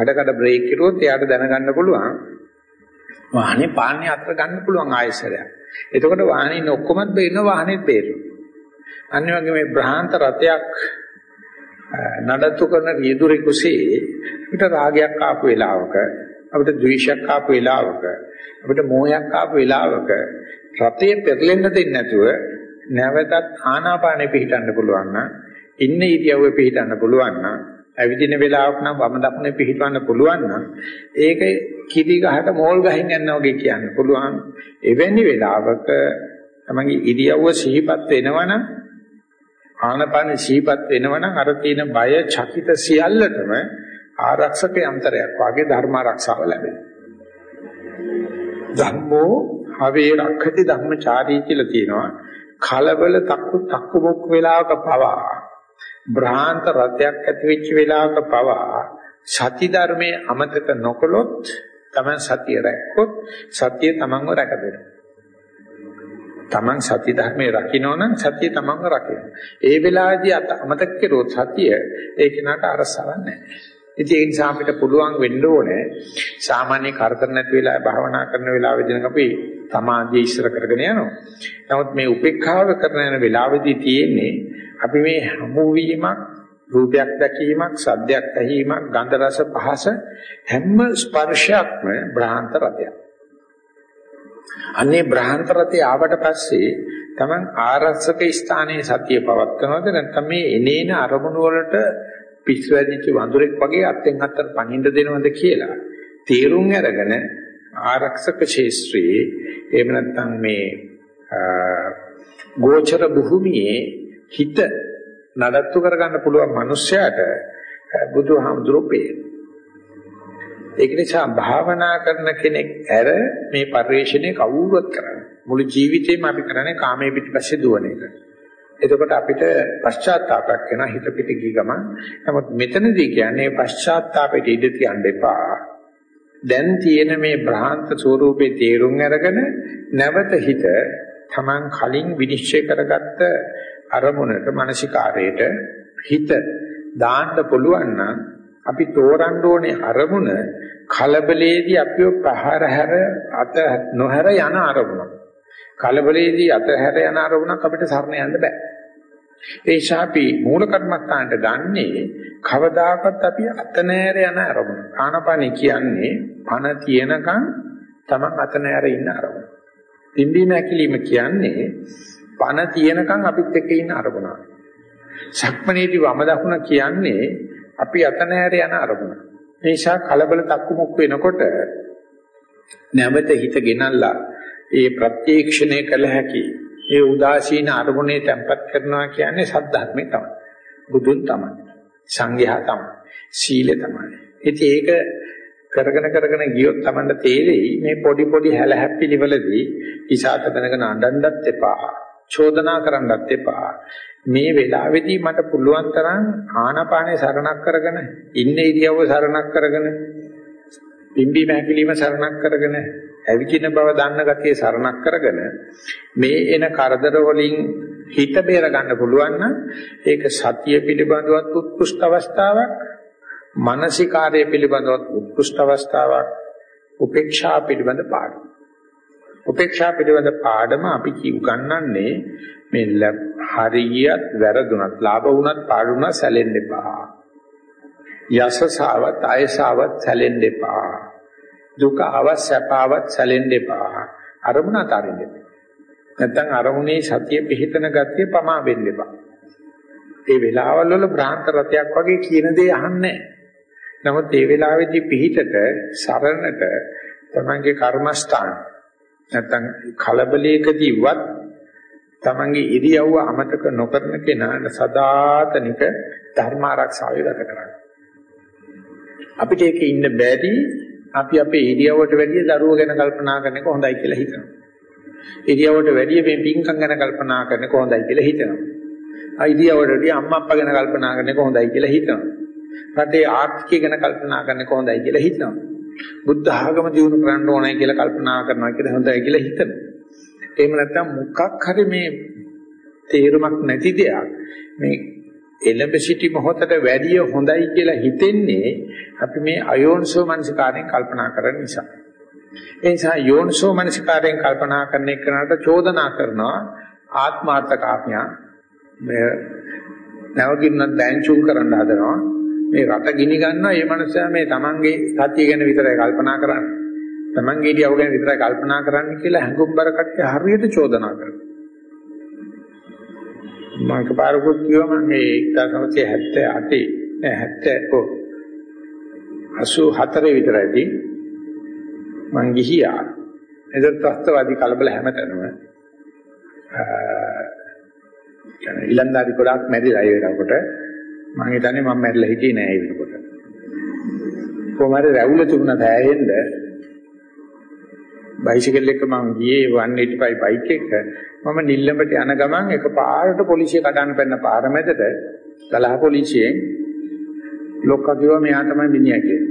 කඩ කඩ බ්‍රේක් කරුවොත් එයාට දැනගන්න පුළුවන් වාහනේ පාන්නේ අතර ගන්න පුළුවන් ආයසරයක්. එතකොට වාහනේ ඉන්න ඔක්කොමත් බේරෙන වාහනේත් බේරෙනවා. අනිත් වගේ මේ බ්‍රහාන්ත රතයක් නඩත්තු කරන රියදුරෙකුසේ අපිට රාගයක් ආපු වෙලාවක අපිට ද්වේෂයක් ආපු වෙලාවක අපිට මෝහයක් ආපු වෙලාවක රතේ පෙරලෙන්න දෙන්නේ නැතුව නැවතත් ආනාපානෙ පිහිටන්න පුළුවන් නම් ඉන්න ඉරියව්වේ පිහිටන්න පුළුවන් නම් ඇවිදින වෙලාවක නම් වම දකුණේ පිහිටවන්න පුළුවන් නම් ඒක කිරි ගහට මෝල් ගහින් යනවා වගේ කියන්න පුළුවන්. එවැනි වෙලාවක තමන්ගේ ඉරියව්ව සිහිපත් වෙනවනම් ආනපාන සිහිපත් වෙනවනම් අර තියෙන බය චකිත සියල්ලටම ආරක්ෂක යන්ත්‍රයක් වාගේ ධර්ම ආරක්ෂාව ලැබෙනවා. ධම්මෝ හවේ රක්ඛති ධම්මචාරී කියලා තියෙනවා. කලබල තක්කු තක්කු මොක් වෙලාවක පවා බ්‍රහාන්ත රතයක් ඇති වෙච්ච වෙලාවක පවා සති ධර්මයේ අමතක නොකළොත් තමන් සතිය රැක්කොත් සතිය තමන්ව රැකදෙනවා. තමන් සති ධර්මයේ රකින්නොනම් සතිය තමන්ව රකින්න. ඒ වෙලාවේදී අමතක කෙරුවොත් සතිය ඒ කෙනාට අරසවක් නැහැ. ඉතින් ඒ නිසා අපිට පුළුවන් වෙන්න ඕනේ සාමාන්‍ය කරදර නැති වෙලාවේ භාවනා කරන වෙලාවෙදී නම් අපි සමාධිය ඉස්සර කරගෙන යනවා. නමුත් මේ උපේක්ඛාව කරන යන වෙලාවේදී තියෙන්නේ අපි මේ හමු වීමක් රූපයක් දැකීමක් සද්දයක් ඇහිීමක් ගන්ධ රස පහස හැම ස්පර්ශයක්ම බ්‍රහාන්ත රතයක්. අන්නේ බ්‍රහාන්ත රතය ආවට පස්සේ Taman ආරක්ෂක ස්ථානයේ සතිය පවත්වනවද නැත්නම් මේ එනේන අරමුණු වලට පිස්සු වැදිච්ච වඳුරෙක් වගේ අත්ෙන් අත්තට පනින්න දෙනවද කියලා තීරුම් අරගෙන ආරක්ෂක ශේත්‍රයේ එහෙම නැත්නම් මේ ගෝචර භූමියේ හිත නඩත්තු කරගන්න පුළුවන් මිනිස්සයාට බුදුහාමුදුරුවෝ පේනවා. ඒක නිසා භාවනා කරන කෙනෙක් ඇර මේ පරිශ්‍රණය කවුරුවත් කරන්නේ. මුළු ජීවිතේම අපි කරන්නේ කාමයේ පිටිපස්සේ දුවන එක. එතකොට අපිට පශ්චාත්තාවයක් වෙනවා හිත පිට ගිය ගමන්. නමුත් මෙතනදී කියන්නේ පශ්චාත්තාපයට ඉඩ තියන්න එපා. දැන් තියෙන මේ බ්‍රහාන්ත ස්වરૂපේ තේරුම් අරගෙන නැවත හිත Taman කලින් විනිශ්චය කරගත්ත අරමුණට මානසිකාරයට හිත දාන්න පුළුවන් නම් අපි තෝරන්න ඕනේ අරමුණ කලබලයේදී අපිව පහර හැර අත නොහැර යන අරමුණ. කලබලයේදී අත හැර යන අරමුණක් අපිට සරණ යන්න බෑ. ඒ නිසා අපි මූල කර්මස්ථානට ගන්නේ කවදාකවත් අපි අත නෑර යන අරමුණ. ආනපන කියන්නේ පන තියෙනකන් තමන් අත නෑර ඉන්න අරමුණ. තින්දි නැකිලිම කියන්නේ පණ තියෙනකන් අපිත් එක්ක ඉන්න අරමුණ. සක්මනේදී වම දකුණ කියන්නේ අපි අත නැහැර යන අරමුණ. මේ නිසා කලබල තක්කු මුක් වෙනකොට නැවත හිත ගෙනල්ලා ඒ ප්‍රත්‍යක්ෂණය කළ හැකි ඒ උදාසීන අරමුණේ තැම්පත් කරනවා කියන්නේ සද්ධාත්මේ තමයි. බුදුන් තමයි. සංඝයා තමයි. සීලය තමයි. ඉතින් ඒක කරගෙන කරගෙන ගියොත් Tamanට තේරෙයි මේ පොඩි පොඩි හැල හැප්පිලිවලදී ඉසాత දැනගෙන අඬන්නත් එපා. චෝදනා කරන්නත් එපා. මේ වෙලාවේදී මට පුළුවන් තරම් ආනාපානේ සරණක් කරගෙන ඉන්න ඉරියව්ව සරණක් කරගෙන පිම්බි මහැකිලිම සරණක් කරගෙන ඇවිදින බව දන්න ගතිය සරණක් කරගෙන මේ එන කරදර වලින් හිත බේර ගන්න පුළුවන් නම් ඒක සතිය පිළිබඳවත් උත්කෘෂ්ඨ අවස්ථාවක් මානසිකාර්ය පිළිබඳවත් උත්කෘෂ්ඨ අවස්ථාවක් උපේක්ෂා පිළිබඳ පාඩම උපේක්ෂා පිළිබඳ පාඩම අපි උගන්වන්නේ මේ හරියට වැරදුනත් ලාභ වුණත් පාඩුණා සැලෙන්න එපා. යසසාවත් ආයසාවත් සැලෙන්න එපා. දුක අවසපාවත් සැලෙන්න එපා. අරමුණ අතාරින්න එපා. නැත්තම් අරමුණේ සතිය පිහිටන ගතිය පමා වෙන්න එපා. ඒ වෙලාවල් වල භ්‍රාන්ත රතයක් වගේ කියන දේ අහන්නේ නමුත් ඒ වෙලාවේදී පිහිටට සරණට තමන්ගේ කර්මස්ථාන නැත්තම් කලබලයකදීවත් තමන්ගේ ඉරියව්ව අමතක නොකරන කෙනාට සදාතනික ධර්ම ආරක්ෂාවේ ගත කරන්නේ. අපිට ඒකේ ඉන්න බැරි අපි අපේ ඉරියව්වට වැඩිය දරුවෝ ගැන කල්පනා කරන එක හොඳයි කියලා හිතනවා. ඉරියව්වට වැඩිය මේ පින්කම් ගැන කල්පනා කරන එක හොඳයි කියලා හිතනවා. ආ ඉරියව්වට වැඩිය අම්මා අප්පා ගැන කල්පනා කරන එක හොඳයි කියලා හිතනවා. රටේ ආර්ථිකය ගැන කල්පනා කරන එක හොඳයි කියලා හිතනවා. බුද්ධ ආගම දියුණු කරන්න ඕනයි කියලා කල්පනා කරනවා කියලා හොඳයි කියලා හිතනවා. එහෙම නැත්නම් මොකක් හරි මේ තේරුමක් නැති දෙයක් මේ එළඹ සිටි මොහොතට වැඩිය හොඳයි කියලා හිතෙන්නේ අපි මේ අයෝන්සෝ මනසිකාරයෙන් කල්පනා කරන නිසා. ඒ නිසා යෝන්සෝ මනසිකාරයෙන් කල්පනා කරන එකනට චෝදනා කරනවා ආත්මාර්ථකාඥා මේ නැවගින්නත් බෑන්චුම් කරන්න හදනවා මේ රට ගිනි ගන්නවා මේ මනුස්සයා මේ Tamange සත්‍ය ගැන විතරයි කල්පනා කරන්නේ. Tamange ඉතියව ගැන විතරයි කල්පනා කරන්නේ කියලා හැඟුම්බර කට්ටිය හරියට චෝදනා කරනවා. මම කපාරකුත් කිව්වා මම මේ 1978 නෑ 70 84 විතරයිදී මං ගිහියා එදත් ත්‍ස්තවාදී කලබල හැමතැනම කියන්නේ ඊලන්දාරි ගොඩාක් මැරිලා ඒ වෙනකොට මම හිතන්නේ මම මැරිලා හිටියේ නෑ ඒ වෙනකොට කොහමද රැවුල තිබුණා තෑයෙන්න බයිසිකල් එක මම ගියේ 185 බයික් එක මම නිල්ලඹට යන ගමන් එක පාරට පොලිසිය කඩන්න පැන්න පාර මැදට ගලහ පොලිසියෙන් ලොක්කා කිව්වා මෙයා තමයි මිනිහා කියලා.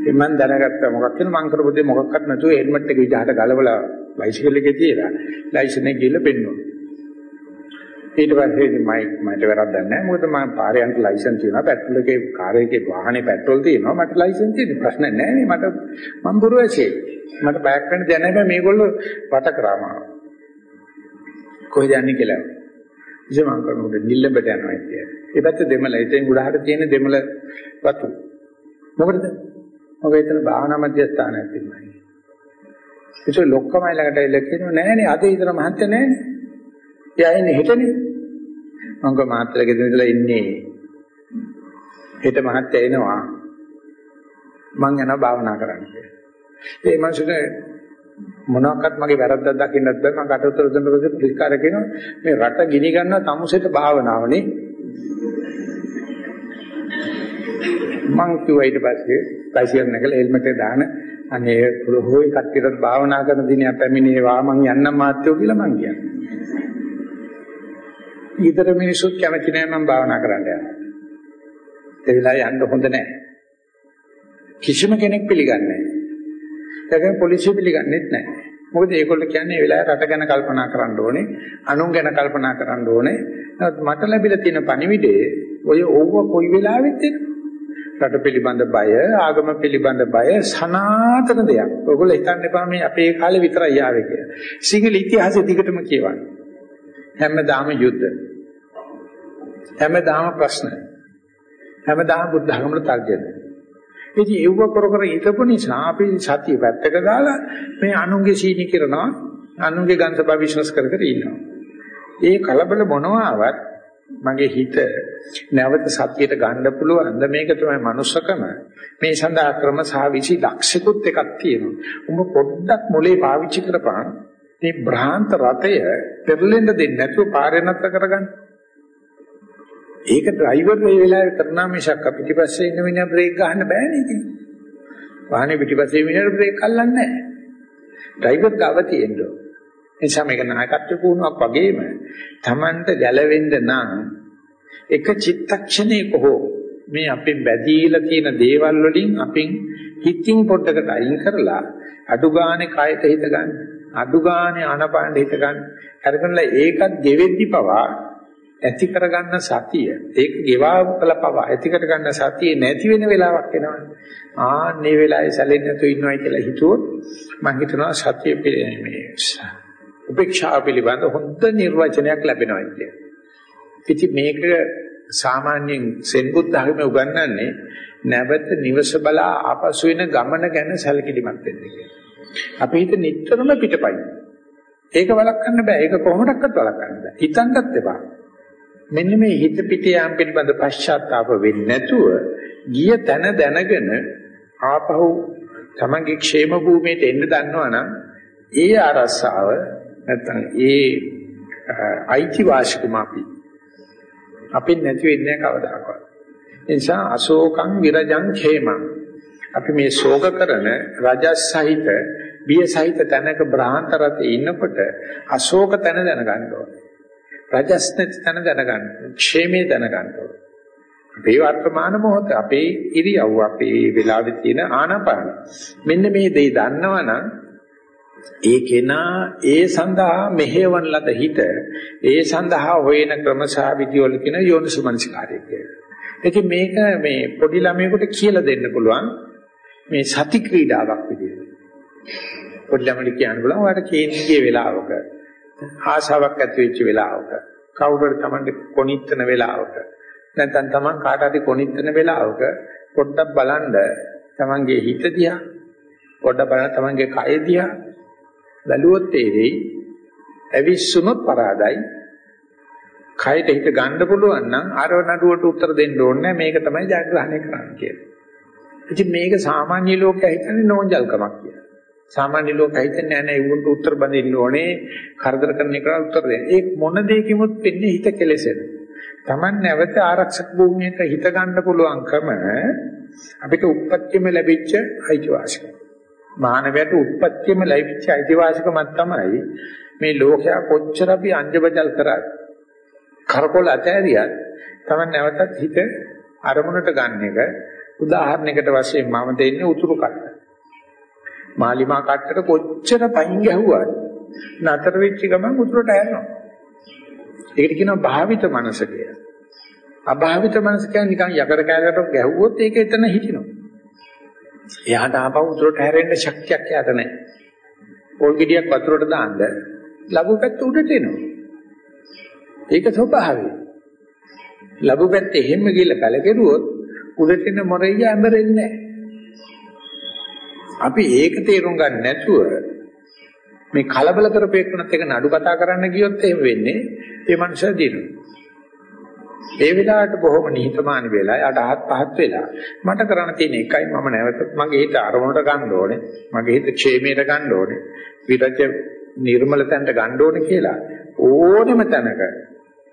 ඒ මම දැනගත්තා මොකක් කියලා මං කරපු දේ මොකක්වත් නැතුව හෙල්මට් එක විදහාට ගලවලා බයිසිකල් එකේ තියලා ලයිසන් එක ගිහලා පෙන්නුවා. ඊට පස්සේ ඉතින් මම මට වැරද්දක් නැහැ. මොකද මම පාරේ යන්න ලයිසන් තියෙනවා. පෙට්‍රල් එකේ කාර් එකේ වාහනේ පෙට්‍රල් තියෙනවා. මට ලයිසන් තියෙන ප්‍රශ්න නැහැ නේ. මට මම පුරවැසියෙක්. මට බයක් වෙන්න දෙයක් නැහැ. මේගොල්ලෝ වට කරාම. කොහෙද යන්නේ කියලා. ඉතින් මම කරනකොට නිල්ලඹට යනවා කියන්නේ. ඒ පැත්ත දෙමළ. ඉතින් උඩහට තියෙන දෙමළ වතු. මොකටද? මොකද එතන භාවනා මධ්‍යස්ථානයක් තිබුණා. ඒක ලොක්කමයි ළඟට එල්ල කියනවා නෑ නේ අද ඉතන මහත්ය නෑනේ. එයා එන්නේ හෙටනේ. මම කව මහත්තයා ගෙදර ඉඳලා ඉන්නේ. හෙට මහත්තයා එනවා. මං යනවා භාවනා කරන්න කියලා. ඒ මනුස්සට මොනවාක්වත් මගේ වැරද්දක් දකින්නත් බෑ. මම කටුතර දෙන්න පස්සේ පුලිස්කාර කියනවා මේ රට ගිනි ගන්න තමුසෙට භාවනාවනේ. මං කිව්වා ඊට පස්සේ ලයිසන් නැගලා හෙල්මට් එක දාන අනේ හොයි කට්ටියට භාවනා කරන දිනේ පැමිණේවා මං යන්නම් මාත්‍යෝ කියලා මං කියන්නේ. ඊතර මිනිස්සුත් කැමති නෑ මම භාවනා කරන්න යනවා. ඒ වෙලාවේ යන්න හොඳ නෑ. කිසිම කෙනෙක් පිළිගන්නේ නෑ. ඒකෙන් පොලිසිය පිළිගන්නේත් නෑ. මොකද ඒගොල්ලෝ කියන්නේ මේ වෙලාවේ රට ගැන කල්පනා කරන්න ඕනේ, අනුන් ගැන කල්පනා කරන්න ඕනේ. මට ලැබිලා තියෙන පණිවිඩය ඔය ඕව කොයි වෙලාවෙත් එනවා. රට පිළිබඳ බය, ආගම පිළිබඳ බය සනාතන දෙයක්. ඔයගොල්ලෝ හිතන්න එපා මේ අපේ කාලේ විතරයි ආවේ කියලා. සිංහල ඉතිහාසෙ දිගටම කියවන්න. හැමදාම යුද්ධ. හැමදාම ප්‍රශ්න. හැමදාම බුද්ධ ධර්මවල තර්ජන. ඉතින් ඒව කර කර හිටපු නිසා අපි සතිය පැත්තක දාලා මේ අනුන්ගේ සීනි කරනවා අනුන්ගේ ගන්සබා විශ්වාස කර කර ඉන්නවා. ඒ කලබල මොනවාවත් මගේ හිත නැවත සතියට ගන්න පුළුවන් ද මේක තමයි manussකම මේ සඳහා ක්‍රම සහ විසි දක්ෂිකුත් එකක් තියෙනවා උඹ පොඩ්ඩක් මොලේ පාවිච්චි කරපන් මේ භ්‍රාන්ත රතය පෙරලෙන්න දෙන්නේ නැතුව පාරේ නැතර කරගන්න ඒක ඩ්‍රයිවර් මේ වෙලාවේ කරනා මිසක් පිටිපස්සේ ඉන්න මිනිහා බ්‍රේක් ගන්න බෑනේ ඉතින්. වාහනේ පිටිපස්සේ මිනිහට බ්‍රේක් අල්ලන්නේ නැහැ. ඩ්‍රයිවර් ගාව තියෙනවා. එනිසා මේක නායකත්ව පුහුණුවක් වගේම Tamanට ගැලවෙන්න නම් එක චිත්තක්ෂණයක හෝ මේ අපෙන් බැදීලා තියෙන දේවල් වලින් අපෙන් හිතින් පොඩ්ඩකට අයින් කරලා අඩු ගානේ කයට හිත ගන්න අඩු ගානේ ආනපාන හිත ගන්න අරගෙනලා ඒකත් ගෙවෙද්දි පවා ඇති කරගන්න සතිය ඒක ගෙවා කළ පවා ඇති කරගන්න සතිය නැති වෙන වෙලාවක් එනවා ආන්නේ වෙලාවේ සැලෙන්නේ නැතුව ඉන්නවයි කියලා හිතුවොත් මම හිතනවා සතිය මේ උපේක්ෂාව පිළිබඳ හොඳ නිර්වචනයක් ලැබෙනවා කියන්නේ. ඉතින් මේක සාමාන්‍යයෙන් සෙන් බුද්ධ ධර්මයේ උගන්වන්නේ නැවත නිවස බලා ආපසු වෙන ගමන ගැන සැලකිලිමත් වෙන්න කියලා. අපි හිත නිතරම පිටපයි. ඒක වළක්වන්න බෑ. ඒක කොහොමඩක්වත් වළක්වන්න බෑ. හිතන්නත් එපා. මෙන්න මේ හිත පිට යාම් පිළිබඳ පශ්චාත්තාප වෙන්නේ නැතුව ගිය තැන දැනගෙන ආපහු තමන්ගේ ക്ഷേම භූමියට එන්න දන්නවනම් ඒ අරසාව නැත්තම් ඒ අයිතිවාසිකම අපි අපින් නැති වෙන්නේ කවදාකවත්. ඒ නිසා අශෝකං විරජං ඛේමං අපි මේ ශෝක කරන රජස් සහිත බිය සහිත තැනක බ්‍රහාන්තරතේ ඉන්නකොට අශෝක තැන දැනගන්න ඕනේ. රජස් නැති තැන දැනගන්න. ക്ഷേමේ දැනගන්න ඕනේ. අපේ වර්තමාන මොහොත අපේ ඉරියව්ව අපේ වෙලාවේ තියෙන ආනාපාන. මෙන්න මේ දේ දන්නවනම් ඒ කෙනා ඒ සඳහා මෙහෙවන ලද හිත ඒ සඳහා හොයන ක්‍රමසා විදිවල කියන යෝනිසුමනසිකාරය කියලා. ඉතින් මේක මේ පොඩි ළමයෙකුට කියලා දෙන්න පුළුවන් මේ සති ක්‍රීඩාවක් විදියට. පොඩි ළමයි කියන්න බලන්න ඔයාලට කේන්ද්‍රීය වෙලාවක ආශාවක් ඇති වෙච්ච වෙලාවක කවුරුහරි Tamange කොනිටන වෙලාවක නැත්නම් Taman කාට හරි කොනිටන වෙලාවක පොඩ්ඩක් බලන්න Tamange හිත දිහා පොඩ්ඩක් බලන්න Tamange කය දිහා බැලුවොත් තේරෙයි ඇවිස්සුනොත් පරාදයි කයට හිත ගන්න පුළුවන් නම් අර නඩුවට උත්තර දෙන්න ඕනේ මේක තමයි ජයග්‍රහණය කරන්න කියන්නේ. ඉතින් මේක සාමාන්‍ය ලෝකයා හිතන්නේ නෝන්ජල්කමක් කියලා. සාමාන්‍ය ලෝකයා හිතන්නේ නැහැ නේ උන්ට උත්තර බඳින්න ඕනේ කරදර කරන එකට උත්තර දෙන්න. ඒ මොන දෙයකින්වත් වෙන්නේ හිත කෙලෙසෙන. Taman නැවත ආරක්ෂක භූමියක හිත ගන්න පුළුවන්කම අපිට උප්පත්තියම ලැබිච්ච අයිතිවාසිකම. මානවයට උත්පත්තියම ලැබිච්ච අයිතිවාසිකමක් තමයි මේ ලෝකයා කොච්චර අපි අංජබජල් කරත් කරකොල ඇතෑරියත් තමයි නැවතත් හිත අරමුණට ගන්න එක උදාහරණයකට වශයෙන් මම දෙන්නේ උතුරු කට්ට. මාලිමා කට්ටට කොච්චර පයින් ගැහුවත් නතර වෙච්ච ගමන් උතුරට යනවා. ඒකට කියනවා භාවිත මනස කියලා. අභාවිත මනස කියන්නේ නිකන් යකඩ කැලකට ගැහුවොත් ඒක එතන හිටිනවා. එයාට ආපහු උතුරට හැරෙන්න ශක්තියක් යාට නැහැ. පොල් ගෙඩියක් වතුරට දාන්න ලඝු පැත්ත උඩට එනවා. ඒක ස්වභාවය. ලඝු පැත්තේ හැම ගිහලා කලකිරුවොත් උඩට එන මොරෙය ඇඹරෙන්නේ නැහැ. අපි ඒක තේරුම් ගන්න නැතුව මේ කලබල කරපේකනත් එක නඩු කතා කරන්න ගියොත් එහෙම වෙන්නේ ඒ මනුස්සයා දිනුවා. ඒ වෙලාවට බොහොම නිහතමානී වෙලා යටහත් පහත් වෙලා මට කරන්න තියෙන එකයි මම නැවත මගේ හිත අරමුණට ගන්න ඕනේ මගේ හිත ക്ഷേමයට ගන්න ඕනේ විරජ නිර්මල තැනට ගන්න ඕනේ කියලා ඕනෙම තැනක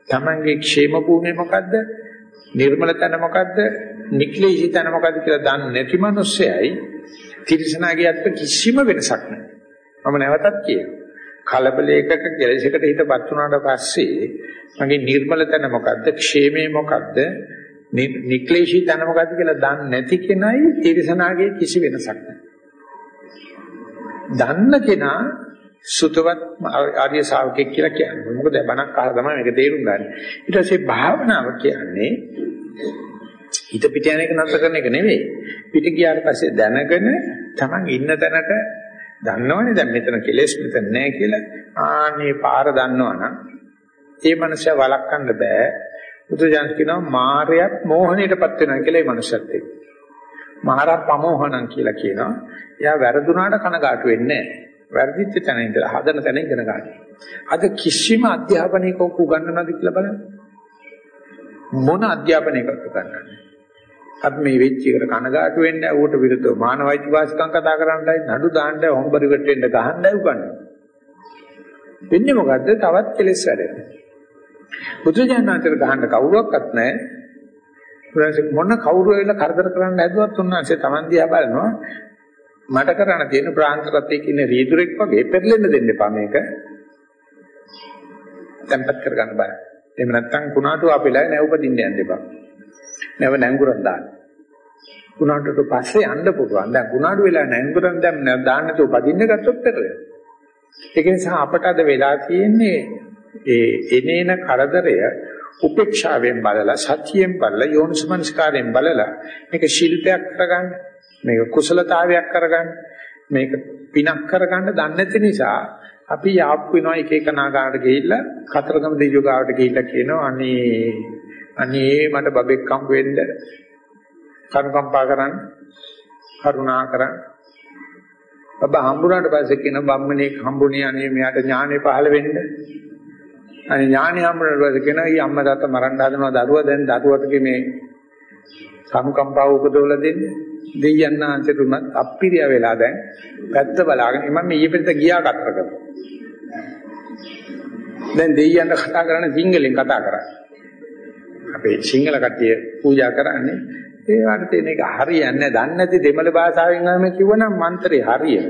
තමන්ගේ ക്ഷേම භූමිය මොකද්ද නිර්මල තැන මොකද්ද නික්ලේශී තැන මොකද්ද කියලා දන්නේ නැති මිනිස්සයයි තිරසනාගේ අත්ත කිසිම වෙනසක් නැහැ මම නැවතත් කියනවා කලබලයකට කෙලෙසකට හිතපත් වුණාට පස්සේ මගේ නිර්මල තැන මොකද්ද? ക്ഷേමේ මොකද්ද? නික්ලේශී තැන මොකද්ද කියලා දන්නේ නැති කෙනයි තිරසනාගේ කිසි වෙනසක් නැහැ. දන්න කෙනා සුතවත් ආර්ය ශාවකෙක් කියලා කියන්නේ. මොකද බණක් අහලා තමයි මේක තේරුම් ගන්න. ඊට පස්සේ භාවනාව කියන්නේ හිත පිට යන එක නතර කරන එක නෙවෙයි. පිට ගියාට පස්සේ දැනගෙන Taman ඉන්න තැනට දන්නවනේ දැන් මෙතන කෙලෙස් මෙතන නැහැ කියලා. ආන්නේ පාර දන්නවනම් ඒ මනුස්සයා වළක්වන්න බෑ. බුදුජානක කියනවා මායයක් මෝහණයටපත් වෙනවා කියලා ඒ මනුස්සයත් එක්ක. මාරා ප්‍රමෝහණං කියලා කියනවා. එයා වැරදුනාට කනගාටු වෙන්නේ නැහැ. වැරදිච්ච තැන ඉඳලා හදන තැන ඉගෙන ගන්න. අද කිසිම අධ්‍යාපනයක උගන්වනවද කියලා බලන්න. මොන අධ්‍යාපනයකට උගන්වන්නේ? අපි මේ වෙච්ච එකට කනගාටු වෙන්නේ ඌට විරුද්ධව මානවයික වාසිකම් කතා කරන්නයි නඩු දාන්නයි හොම්බරිවට වෙන්න ගහන්නයි උගන්වන්නේ. වෙන්නේ මොකද්ද? තවත් කෙලෙස් වැඩෙනවා. බුදුජානනාතර ගහන්න කවුරුවක්වත් නැහැ. උන්වහන්සේ මොන කවුරු වෙලා කරදර කරන්න හැදුවත් උන්වහන්සේ Taman දිහා බලනවා. මට කරන්න තියෙන ප්‍රාන්තරත්වයේ ඉන්න රීදුරෙක් වගේ පෙරලෙන්න දෙන්න එපා මේක. tempat කරගන්න බෑ. එහෙම නැත්නම් කුණාටු අපිලා නැව් උපදින්න යන්න එපා. නැව නැංගුරක් දාන්න. කුණාටුට පස්සේ යන්න පුළුවන්. දැන් කුණාටු වෙලා නැංගුරක් දැන් දාන්න තු උපදින්න ගත්තොත් පෙරලෙනවා. ඒක නිසා අපට අද වෙලා තියෙන්නේ ඒ එනේන කරදරය උපේක්ෂාවෙන් බලලා සතියෙන් බලලා යෝනිසමනස්කාරයෙන් බලලා මේක ශිල්පයක් කරගන්න මේක කුසලතාවයක් කරගන්න මේක පිනක් කරගන්න දන්නේ නැති නිසා අපි යාප් වෙනවා එක එක නාගාට ගිහිල්ලා කතරගම දෙවියෝ ගාවට ගිහිල්ලා කියනවා අනේ අනේ මට බබෙක් හම් වෙන්න කනුකම්පා කරන්න කරුණා කරන්න බබා හම්බුනාට පස්සේ කියන බම්මනේ හම්බුනේ අනේ මෙයාට ඥානෙ පහළ වෙන්න. අනේ ඥානෙ හම්බුනාට පස්සේ කියන ඊ අම්මා තාත්තා මරන්න හදනවා දරුවා දැන් දරුවට මේ සමුකම්පාව උපදවලා දෙන්නේ. දෙයයන් ආන්සට උනත් අප්පිරිය වෙලා දැන් පැත්ත බලාගෙන මම ඊයේ පෙරේද ගියා කතර කරා. දැන් දෙයයන් කතා කරන්නේ සිංහලෙන් කතා කරන්නේ. අපේ සිංහල කට්ටිය පූජා කරන්නේ ඒ වට තියෙන එක හරියන්නේ දන්නේ නැති දෙමළ භාෂාවෙන් නම් කිව්වනම් මන්ත්‍රේ හරියන.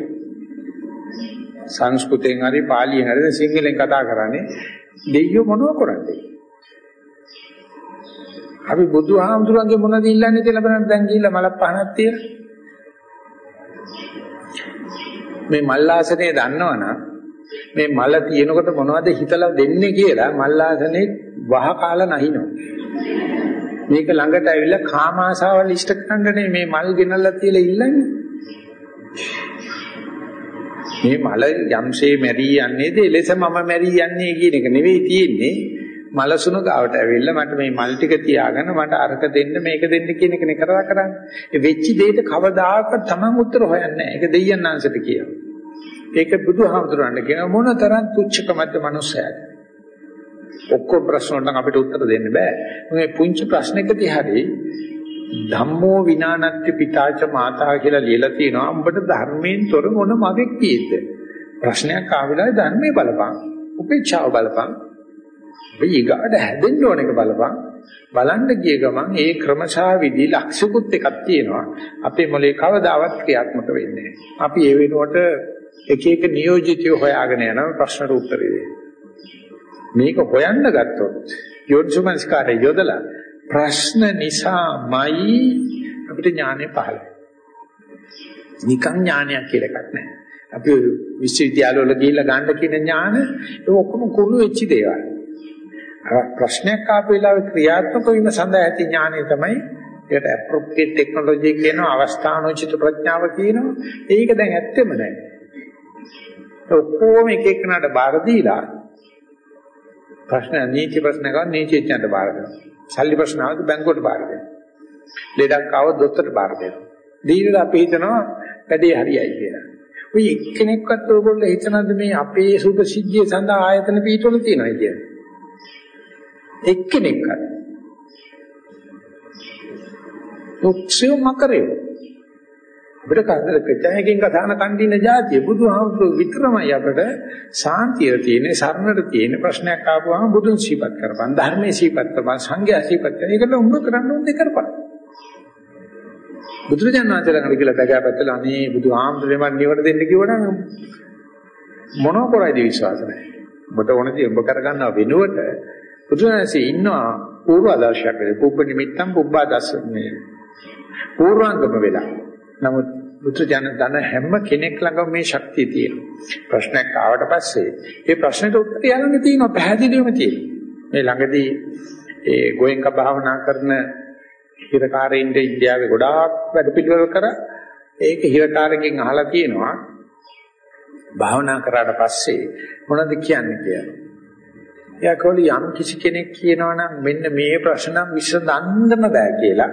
සංස්කෘතෙන් හරි පාලියෙන් හරි සිංහලෙන් කතා කරන්නේ දෙයියෝ මොනව කරන්නේ? අපි බුදුහාමුදුරන්ගේ මොනවද ඉල්ලන්නේ කියලා බලන්න දැන් ගිහිල්ලා මල පහනක් තියලා. මේ මල්ලාසනේ දන්නවනම් මේ මල තියෙනකොට මොනවද හිතලා දෙන්නේ කියලා මල්ලාසනේ වහ කාලා නැහිනවා. මේක ළඟට ඇවිල්ලා කාම ආසාවල් ඉෂ්ට කරන්නනේ මේ මල් ගෙනල්ලා තියලා ඉල්ලන්නේ. මේ මල යම්සේ මැරී යන්නේද එලෙස මම මැරී යන්නේ කියන එක නෙවෙයි තියෙන්නේ. මලසුණු ගාවට ඇවිල්ලා මට මේ මල් ටික තියාගන්න මට අරක දෙන්න මේක දෙන්න කියන එක නේ කරලා කරන්නේ. ඒ වෙච්ච දෙයට කවදාකවත් Taman උත්තර හොයන්නේ නැහැ. ඒක දෙයයන් ආංශට කියනවා. ඒක බුදුහාමුදුරන්ට කියන මොන තරම් තුච්චකමද මනුස්සයාට. ඔක්කොම ප්‍රශ්න වලට අපිට උත්තර දෙන්න බෑ. මේ පුංචි ප්‍රශ්නකදී හරි ධම්මෝ විනානත්ති පිතාච මාතා කියලා ලියලා තියෙනවා. උඹට ධර්මයෙන් තොර මොන මවෙක් තියෙද්ද? ප්‍රශ්නයක් ආවිලා ධර්මයේ බලපං. උපේක්ෂාව බලපං. ඔබ ඊගාට හැදෙන්න ඕන එක බලපං. බලන්න ගිය ගමන් ඒ ක්‍රමශා විදි ලක්ෂිකුත් එකක් තියෙනවා. අපේ මොලේ කවදාවත් ක්‍රියාත්මක වෙන්නේ නැහැ. අපි ඒ වෙනුවට එක එක නියෝජිතය හොයාගෙන යන ප්‍රශ්නට උත්තර දෙන්නේ. මේක හොයන්න ගත්තොත් යෝනිසමස්කාරය යොදලා ප්‍රශ්න නිසාමයි අපිට ඥානෙ පහළ නිකන් ඥානයක් කියලා එකක් නැහැ. අපි විශ්වවිද්‍යාලවල ගිහිල්ලා ගන්න කියන ඥාන ඒ ඔක්කොම කුණු වෙච්ච දේවල්. ප්‍රශ්නයක් ආපු වෙලාවේ ක්‍රියාත්මක වීම සඳහා ඇති ඥානය තමයි ඒකට appropriate technology කියනවා අවස්ථානෝචිත ප්‍රඥාව කියනවා. ඒක දැන් ඇත්තෙම නැහැ. ඔක්කොම එක එකනට බාර දීලා ප්‍රශ්න නීති ප්‍රශ්න ගන්න නීතිඥයන්ට බාර දෙනවා. සල්ලි ප්‍රශ්න ආවද බැංකුවට බාර දෙනවා. ලෙඩක් ආවොත් දොස්තරට බාර දෙනවා. දීලා අපි හිතනවා වැඩේ හරියයි කියලා. ඔය එක්කෙනෙක්වත් ඕගොල්ලෝ හිතනද මේ අපේ සුභ සිද්ධිය සඳහා ආයතන පිටවල තියෙනවා කියන්නේ. එක්කෙනෙක්වත්. ඔක්සියෝ මකරේ. අපිට කරදර කචයකින් කතාන කන්දින જાතිය? බුදුහාමුදුරු විතරමයි අපිට සාන්තිය තියෙන්නේ සරණට තියෙන ප්‍රශ්නයක් ආපුවම බුදුන් සිපත් කරපන් ධර්මයේ සිපත් කරපන් සංඝයා සිපත් කරපන්. ඒකට උඹ කරන්න ඕනේ කරපන්. බුදුරජාණන් වහන්සේ ළඟට කියලා බගාපැත්තල අනේ බුදුහාමුදුරේ මන් නිවන දෙන්න කිව්වනම් මොනව කරයිද විශ්වාස නැහැ. ඔබට ඕනදී ඔබ කරගන්නව වෙනුවට බුදුරජාණන්සේ ඉන්නවා පූර්ව ආදර්ශයක් වෙලේ පුබ්බ නිමිත්තම් පුබ්බා දස්සනේ පූර්වාංගම වෙලා නමුත් බුදුජාන දන හැම කෙනෙක් ළඟම මේ ශක්තිය තියෙනවා. ප්‍රශ්නයක් ආවට පස්සේ ඒ ප්‍රශ්නෙට උත්තරය ළඟ තියෙනවා පැහැදිලිවම තියෙනවා. මේ ළඟදී ඒ ගෝයන්ක භාවනා කරන හිරකාරයින්ද ඉන්දියාවේ ගොඩාක් වැඩ පිළිවෙල කර ඒක හිරකාරකෙන් අහලා තියෙනවා භාවනා කරාට පස්සේ මොනවද කියන්නේ කියලා. එයා කවලි යම් කිසි කෙනෙක් කියනවා නම් මෙන්න මේ ප්‍රශ්න විසඳන්නම බෑ කියලා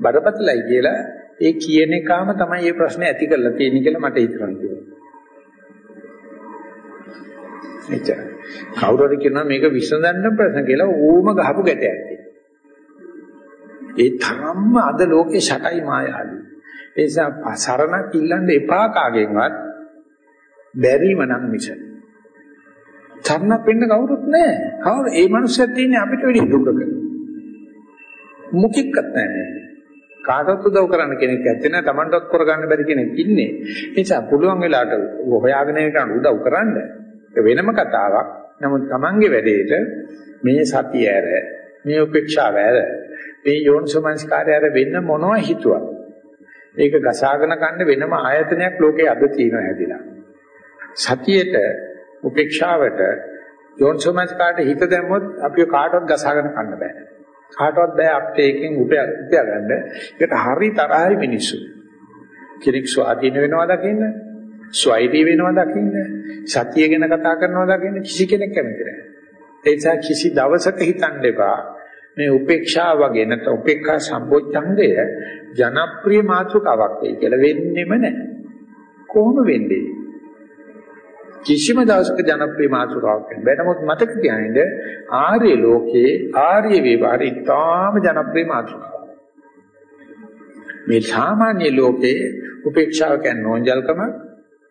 බරපතලයි කියලා ඒ කියන එකාම තමයි මේ ප්‍රශ්නේ ඇති කරලා තියෙන්නේ කියලා මට හිතනවා. එච්චර. කවුරු හරි කියනවා මේක විසඳන්න ප්‍රශ්න කියලා ඕම ගහපු ගැටයක් ඒ තරම්ම අද ලෝකේ ෂටයි මායාවයි. ඒ නිසා සරණක් ඉල්ලන්න එපා කාගෙන්වත් බැරිම නම් මිස. සරණක් වෙන්න කවුරුත් නැහැ. කවුරු ඒ මනුස්සයා තියෙන්නේ අපිට වෙඩි දුකක. මුකික්වත් නැහැ. කාටවත් උදව් කරන්න කෙනෙක් ඇත්තේ නැහැ Tamanටවත් කරගන්න බැරි කෙනෙක් ඉන්නේ ඒ නිසා පුළුවන් වෙලාවට හොයාගෙන යන උදව් කරන්න වෙනම කතාවක් නමුත් Tamanගේ වැඩේට මේ සතිය ඇර මේ උපේක්ෂාව ඇර මේ යෝනිසෝමනස්කාරය ඇර වෙන්න මොනවා හිතුවා ඒක ගසාගෙන ගන්න වෙනම ආයතනයක් ලෝකේ අද තියෙනවා හැදිලා සතියේට උපේක්ෂාවට යෝනිසෝමනස්කාරට හිත දැම්මොත් අපි කාටවත් ගසාගෙන ගන්න බෑ කාටවත් බෑ අපිට ඒකෙන් උපය උපය ගන්න. ඒකට හරි තරහයි මිනිස්සු. කෙනෙක් ස්වාධීන වෙනවා දකින්න, ස්වෛරී වෙනවා දකින්න, සතිය ගැන කතා කරනවා දකින්න කිසි කෙනෙක් කැමති නැහැ. ඒ නිසා කිසි දවසක හිතන්න එපා මේ උපේක්ෂාව වගේ නැත්නම් උපේක්ඛා සම්බොච්චංගය ජනප්‍රිය මාතෘකාවක් වෙයි කියලා වෙන්නෙම නැහැ. කොහොම වෙන්නේ? කිසිම දවසක ජනප්‍රිය මාතෘකාවක් වෙන්නේ. නමුත් මතක තියාගන්න ආර්ය ලෝකේ ආර්ය විවහාර ඉතාම ජනප්‍රිය මාතෘකාවක්. මේ සාමාන්‍ය ලෝකේ උපේක්ෂාව කියන්නේ නෝන්ජල්කම,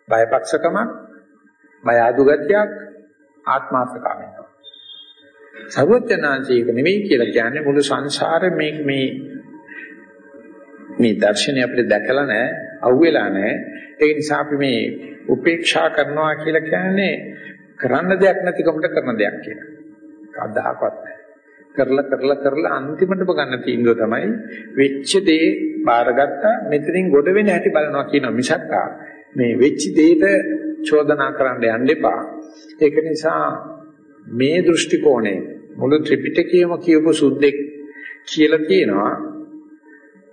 බයපක්ෂකම, බය අදුගතියක්, ආත්මාර්ථකාමී. සර්වඥාන්සේක නෙවෙයි කියලා කියන්නේ මුළු සංසාරෙ මේ මේ මේ දර්ශනය අපිට දැකලා නැහැ, අහුවෙලා නැහැ. ඒ නිසා අපි මේ උපේක්ෂා කරනවා කියලා කියන්නේ කරන්න දෙයක් නැතිකමට කරන දෙයක් කියලා. කවදාකවත් නැහැ. කරලා කරලා කරලා අන්තිමටම ගන්න තීන්දුව තමයි වෙච්ච දේ බාරගත්තා මෙතනින් ගොඩ වෙන හැටි බලනවා කියන මිසක් මේ වෙච්ච දෙයට චෝදනා කරන්න යන්න එපා. ඒක නිසා මේ දෘෂ්ටි කෝණය මුළු ත්‍රිපිටකයම කියවපු සුද්දෙක් කියලා තියෙනවා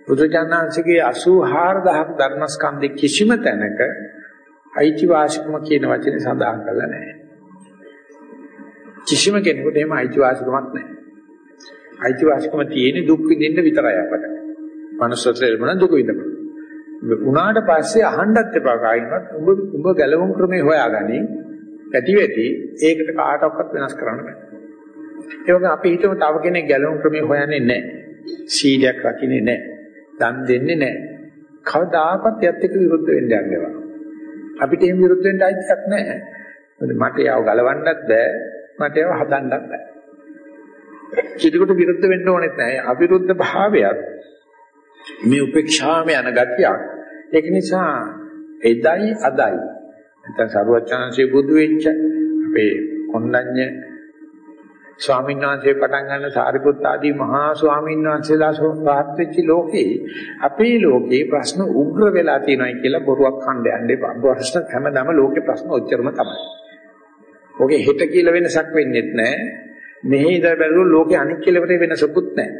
බුදුජානනාංශගේ 84000ක් ධර්මස්කන්ධේ කිසිම තැනක අයිතිවාසිකම කියන වචනේ සඳහන් කරලා නැහැ. කිසිම කෙනෙකුට එහෙම අයිතිවාසිකමක් නැහැ. අයිතිවාසිකම තියෙන්නේ දුක් විඳින්න විතරයි අපට. මනුස්සත්වයට ලැබුණා දුක විඳපො. උනාට පස්සේ අහන්නත් එපා කායින්වත් උඹ උඹ ගැලවුම් ක්‍රමේ හොයාගනි. ඇති වෙටි ඒකට කාටවත් වෙනස් කරන්න බෑ. ඒ වගේ අපි හිතමු තව කෙනෙක් ගැලවුම් ක්‍රමේ හොයන්නේ නැහැ. සීලයක් රකින්නේ නැහැ. දන් දෙන්නේ නැහැ. කවදාකවත් යත් එක්ක විරුද්ධ වෙන්න යන්නේවා. අපිට එහෙම විරුද්ධ වෙන්න අයිතියක් නැහැ. මට යව ගලවන්නත් බෑ. මට යව හදන්නත් බෑ. චිතකට විරුද්ධ වෙන්න ඕනෙත් නැහැ. අවිරුද්ධ භාවයක් මේ උපේක්ෂාම යන ගතියක්. ඒක නිසා එදයි අදයි නැත්නම් සරුවචාන්සේ බුදු වෙච්ච අපේ කොණ්ඩඤ්ඤ ස්වාමීන් වහන්සේ පටන් ගන්න සාරිපුත්ත ආදී මහා ස්වාමීන් වහන්සේලා සෝපහත් වෙච්ච ලෝකේ අපේ ලෝකේ ප්‍රශ්න උග්‍ර වෙලා තියෙනවායි කියලා බොරුවක් කණ්ඩ යන්න එපා. ප්‍රශ්න හැමදාම ලෝකේ ප්‍රශ්න ඔච්චරම තමයි. ඔගේ හෙට කියලා වෙනසක් වෙන්නේ නැහැ. මෙහි ඉඳලා බැලුවොත් ලෝකේ අනික් කෙලවරේ වෙනසකුත් නැහැ.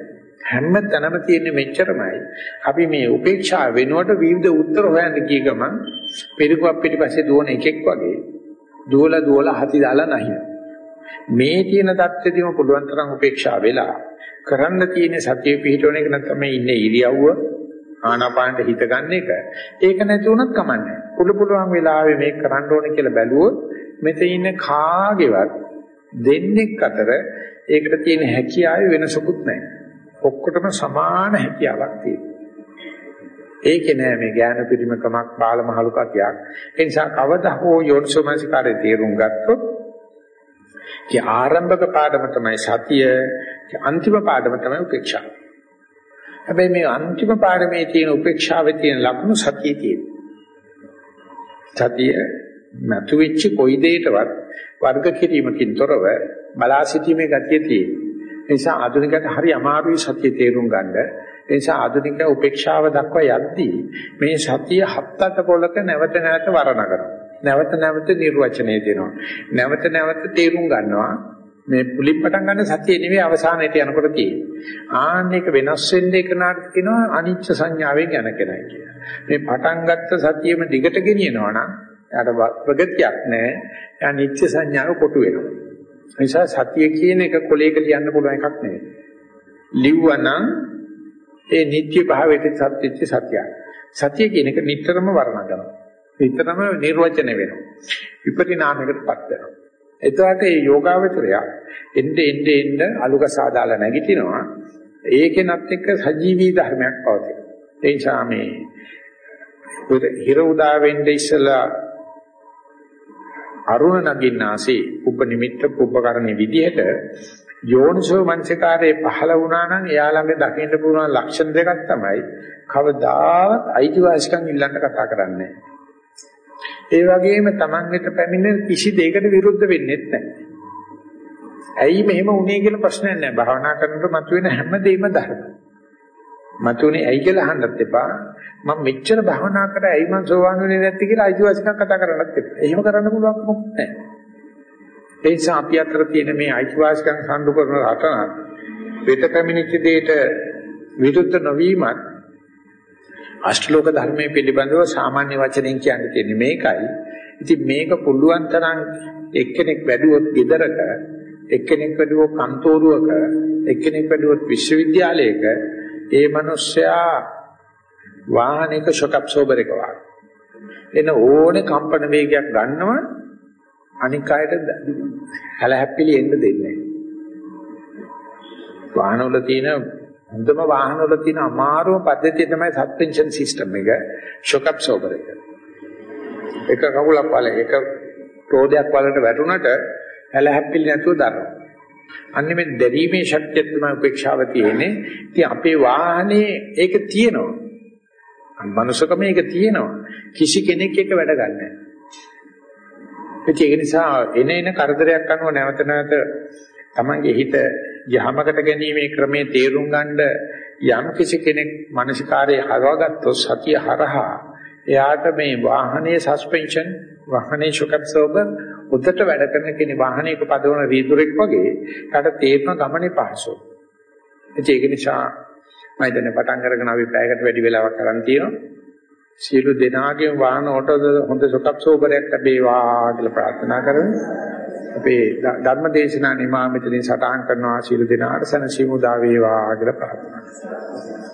හැම තැනම තියෙන්නේ මෙච්චරමයි. අපි මේ උපේක්ෂා වෙනුවට විවිධ උත්තර හොයන්න ගිය ගමන් පෙරකුවක් පිටිපස්සේ දුවන එකෙක් වගේ දුවලා දුවලා හති දාලා නැහැ. මේ තියෙන தත්ත්වෙදිම පුළුවන් තරම් උපේක්ෂා වෙලා කරන්න තියෙන සතිය පිහිටවන එක නැත්නම් මේ ඉන්නේ ඉරියව්ව ආනාපානට හිත ගන්න එක. ඒක නැති වුණත් කමන්නේ. පුළු පුළුවන් වෙලාවෙ මේක කරන්න ඕනේ කියලා බැලුවොත් මෙතන ඉන්න කාගේවත් දෙන්නෙක් අතර ඒකට තියෙන හැකියාවේ වෙනසකුත් නැහැ. ඔක්කොටම සමාන හැකියාවක් තියෙනවා. ඒකේ නෑ මේ ඥාන පිරිමකමක් බාලමහලු කතියක්. ඒ නිසා කවදා හෝ යෝනිසෝමනසිකාරයේ තේරුම් ගත්තොත් ඒ ආරම්භක පාඩම තමයි සතිය, ඒ අන්තිම පාඩම තමයි උපේක්ෂා. හැබැයි මේ අන්තිම පාඩමේ තියෙන උපේක්ෂාවේ තියෙන ලක්ෂණ සතියේ තියෙනවා. සතිය නැතු වෙච්ච කොයි දෙයකටවත් වර්ග කිරීමකින් තොරව බලා සිටීමේ ගතිය තියෙනවා. ඒ නිසා ආධුනිකයට හරි අමාරුයි සතිය තේරුම් ගන්න. ඒ නිසා ආධුනික උපේක්ෂාව දක්වා යද්දී මේ සතිය හත් අට පොලක නැවත නැවත වර්ණ කරනවා. නැවත නැවත නිර්වචනය දෙනවා. නැවත නැවත තේරුම් ගන්නවා. මේ පුලින් පටන් ගන්න සතිය නෙවෙයි අවසානයේට යනකොට තියෙන්නේ. ආන්නේක වෙනස් වෙන්න එක නාට කියනවා අනිච්ච සංඥාවෙන් යන කෙනයි කියලා. මේ පටන් ගත්ත සතියෙම දිගට ගෙනියනවා නම් එයාට ප්‍රගතියක් නැහැ. එයා නිච්ච සංඥාව කොටු වෙනවා. නිසා සතිය කියන එක කොලයක ලියන්න පුළුවන් එකක් නෙවෙයි. ලිව්වනම් ඒ නිත්‍ය භාවයට සත්‍යෙච්ච සතිය. සතිය කියන එක නිතරම වර්ණන කරනවා. නිතරම නිර්වචන වෙනවා. විපරිණාමයකටපත් වෙනවා. එතකොට මේ යෝගාවචරය එnde ende ende අලුක සාදාලා නැගිටිනවා. ඒකෙනත් එක්ක සජීවී ධර්මයක් පවතින. ඒ නිසා මේ හිර උදා වෙන්නේ ඉස්සලා අරුණ නගින්නාසේ උප නිමිත්ත උපකරණේ විදිහට යෝනිසෝ මනසිකාරයේ පහළ වුණා නම් එයා ළඟ දකින්න පුළුවන් ලක්ෂණ දෙකක් තමයි කවදාවත් අයිතිවාසිකම් ඉල්ලන්න කතා කරන්නේ ඒ වගේම Taman වෙත පැමිණෙන කිසි දෙයකට විරුද්ධ වෙන්නේ නැහැ. ඇයි මෙහෙම වුනේ කියලා ප්‍රශ්නයක් නැහැ. භාවනා කරනකොට මතුවෙන හැම දෙයක්ම ධර්ම. මතුනේ ඇයි කියලා අහන්නත් එපා. මම මෙච්චර භවනා කරා ඇයි මං සෝවාන් වෙන්නේ නැත්තේ කියලා අයිතිවාසිකම් කතා කරන්නත් එපා. එහෙම කරන්න පුළුවන් මොකක්ද නැහැ. ඒ නිසා අපි අතර තියෙන මේ අයිතිවාසිකම් සම්ඩු කරන රටන වෙත පැමිණිච්ච දෙයට විරුද්ධ නොවීමත් අෂ්ටලෝක ධර්මයේ පිළිබඳව සාමාන්‍ය වචනෙන් කියන්න තියෙන්නේ මේකයි. ඉතින් මේක පුළුවන් තරම් එක්කෙනෙක් වැඩුවොත් ගෙදරක එක්කෙනෙක් වැඩුවොත් කන්තෝරුවක එක්කෙනෙක් වැඩුවොත් විශ්වවිද්‍යාලයක ඒ මිනිස්සයා වාහනයක ෂොක් ඇබ්සෝබර් එක වගේ. එන ඕනේ කම්පන වේගයක් ගන්නවා අනික් අයට හැලහැප්පිලි එන්න දෙන්නේ නැහැ. වාහනවල තියෙන හොඳම වාහනවල තියෙන අමාරුම පද්ධතිය තමයි සස්පෙන්ෂන් සිස්ටම් එක ෂොක් ඇබ්සෝබර් එක. එක කකුලක් වල එක රෝදයක් වලට වැටුණට හැලහැප්පිලි නැතුව දරනවා. අන්නේ මේ දැරීමේ ශක්තිය තමයි උපේක්ෂාව තියෙන්නේ. ඉතින් අපේ වාහනේ ඒක තියෙනවා. මනුෂකම ඒක තියෙනවා. කිසි කෙනෙක් එක වැඩ ගන්නෑ. ඒක නිසා එන එන කරදරයක් අනුව නැවත නැවත තමන්ගේ හිත යහමකට ගැනීමේ ක්‍රමයේ තේරුම් ගන්න යම් කිසි කෙනෙක් මානසිකාරයේ හරවගත්තොත් සතිය හරහා එයාට මේ වාහනේ සස්පෙන්ෂන් වාහනේ ෂොක් ඇබ්සෝබර් උදට වැඩ කරන කෙනෙක් වාහනයක පදවන රීදුරෙක් වගේ ඊට තේරෙන ගමනේ පහසුයි. ඒක නිසා මම දැන් පටන් අරගෙන අපි පැයකට වැඩි වෙලාවක් කරන් තියෙනවා. සියලු දෙනාගේම වාහන ඔටෝද හොඳ ෂොක් ඇබ්සෝබරයක් ලැබේවා කියලා ප්‍රාර්ථනා කරමු. අපේ ධර්ම දේශනා නිමා මෙතනින් සටහන් කරනවා සියලු දෙනාට සනසිමු දා වේවා කියලා ප්‍රාර්ථනා කරනවා.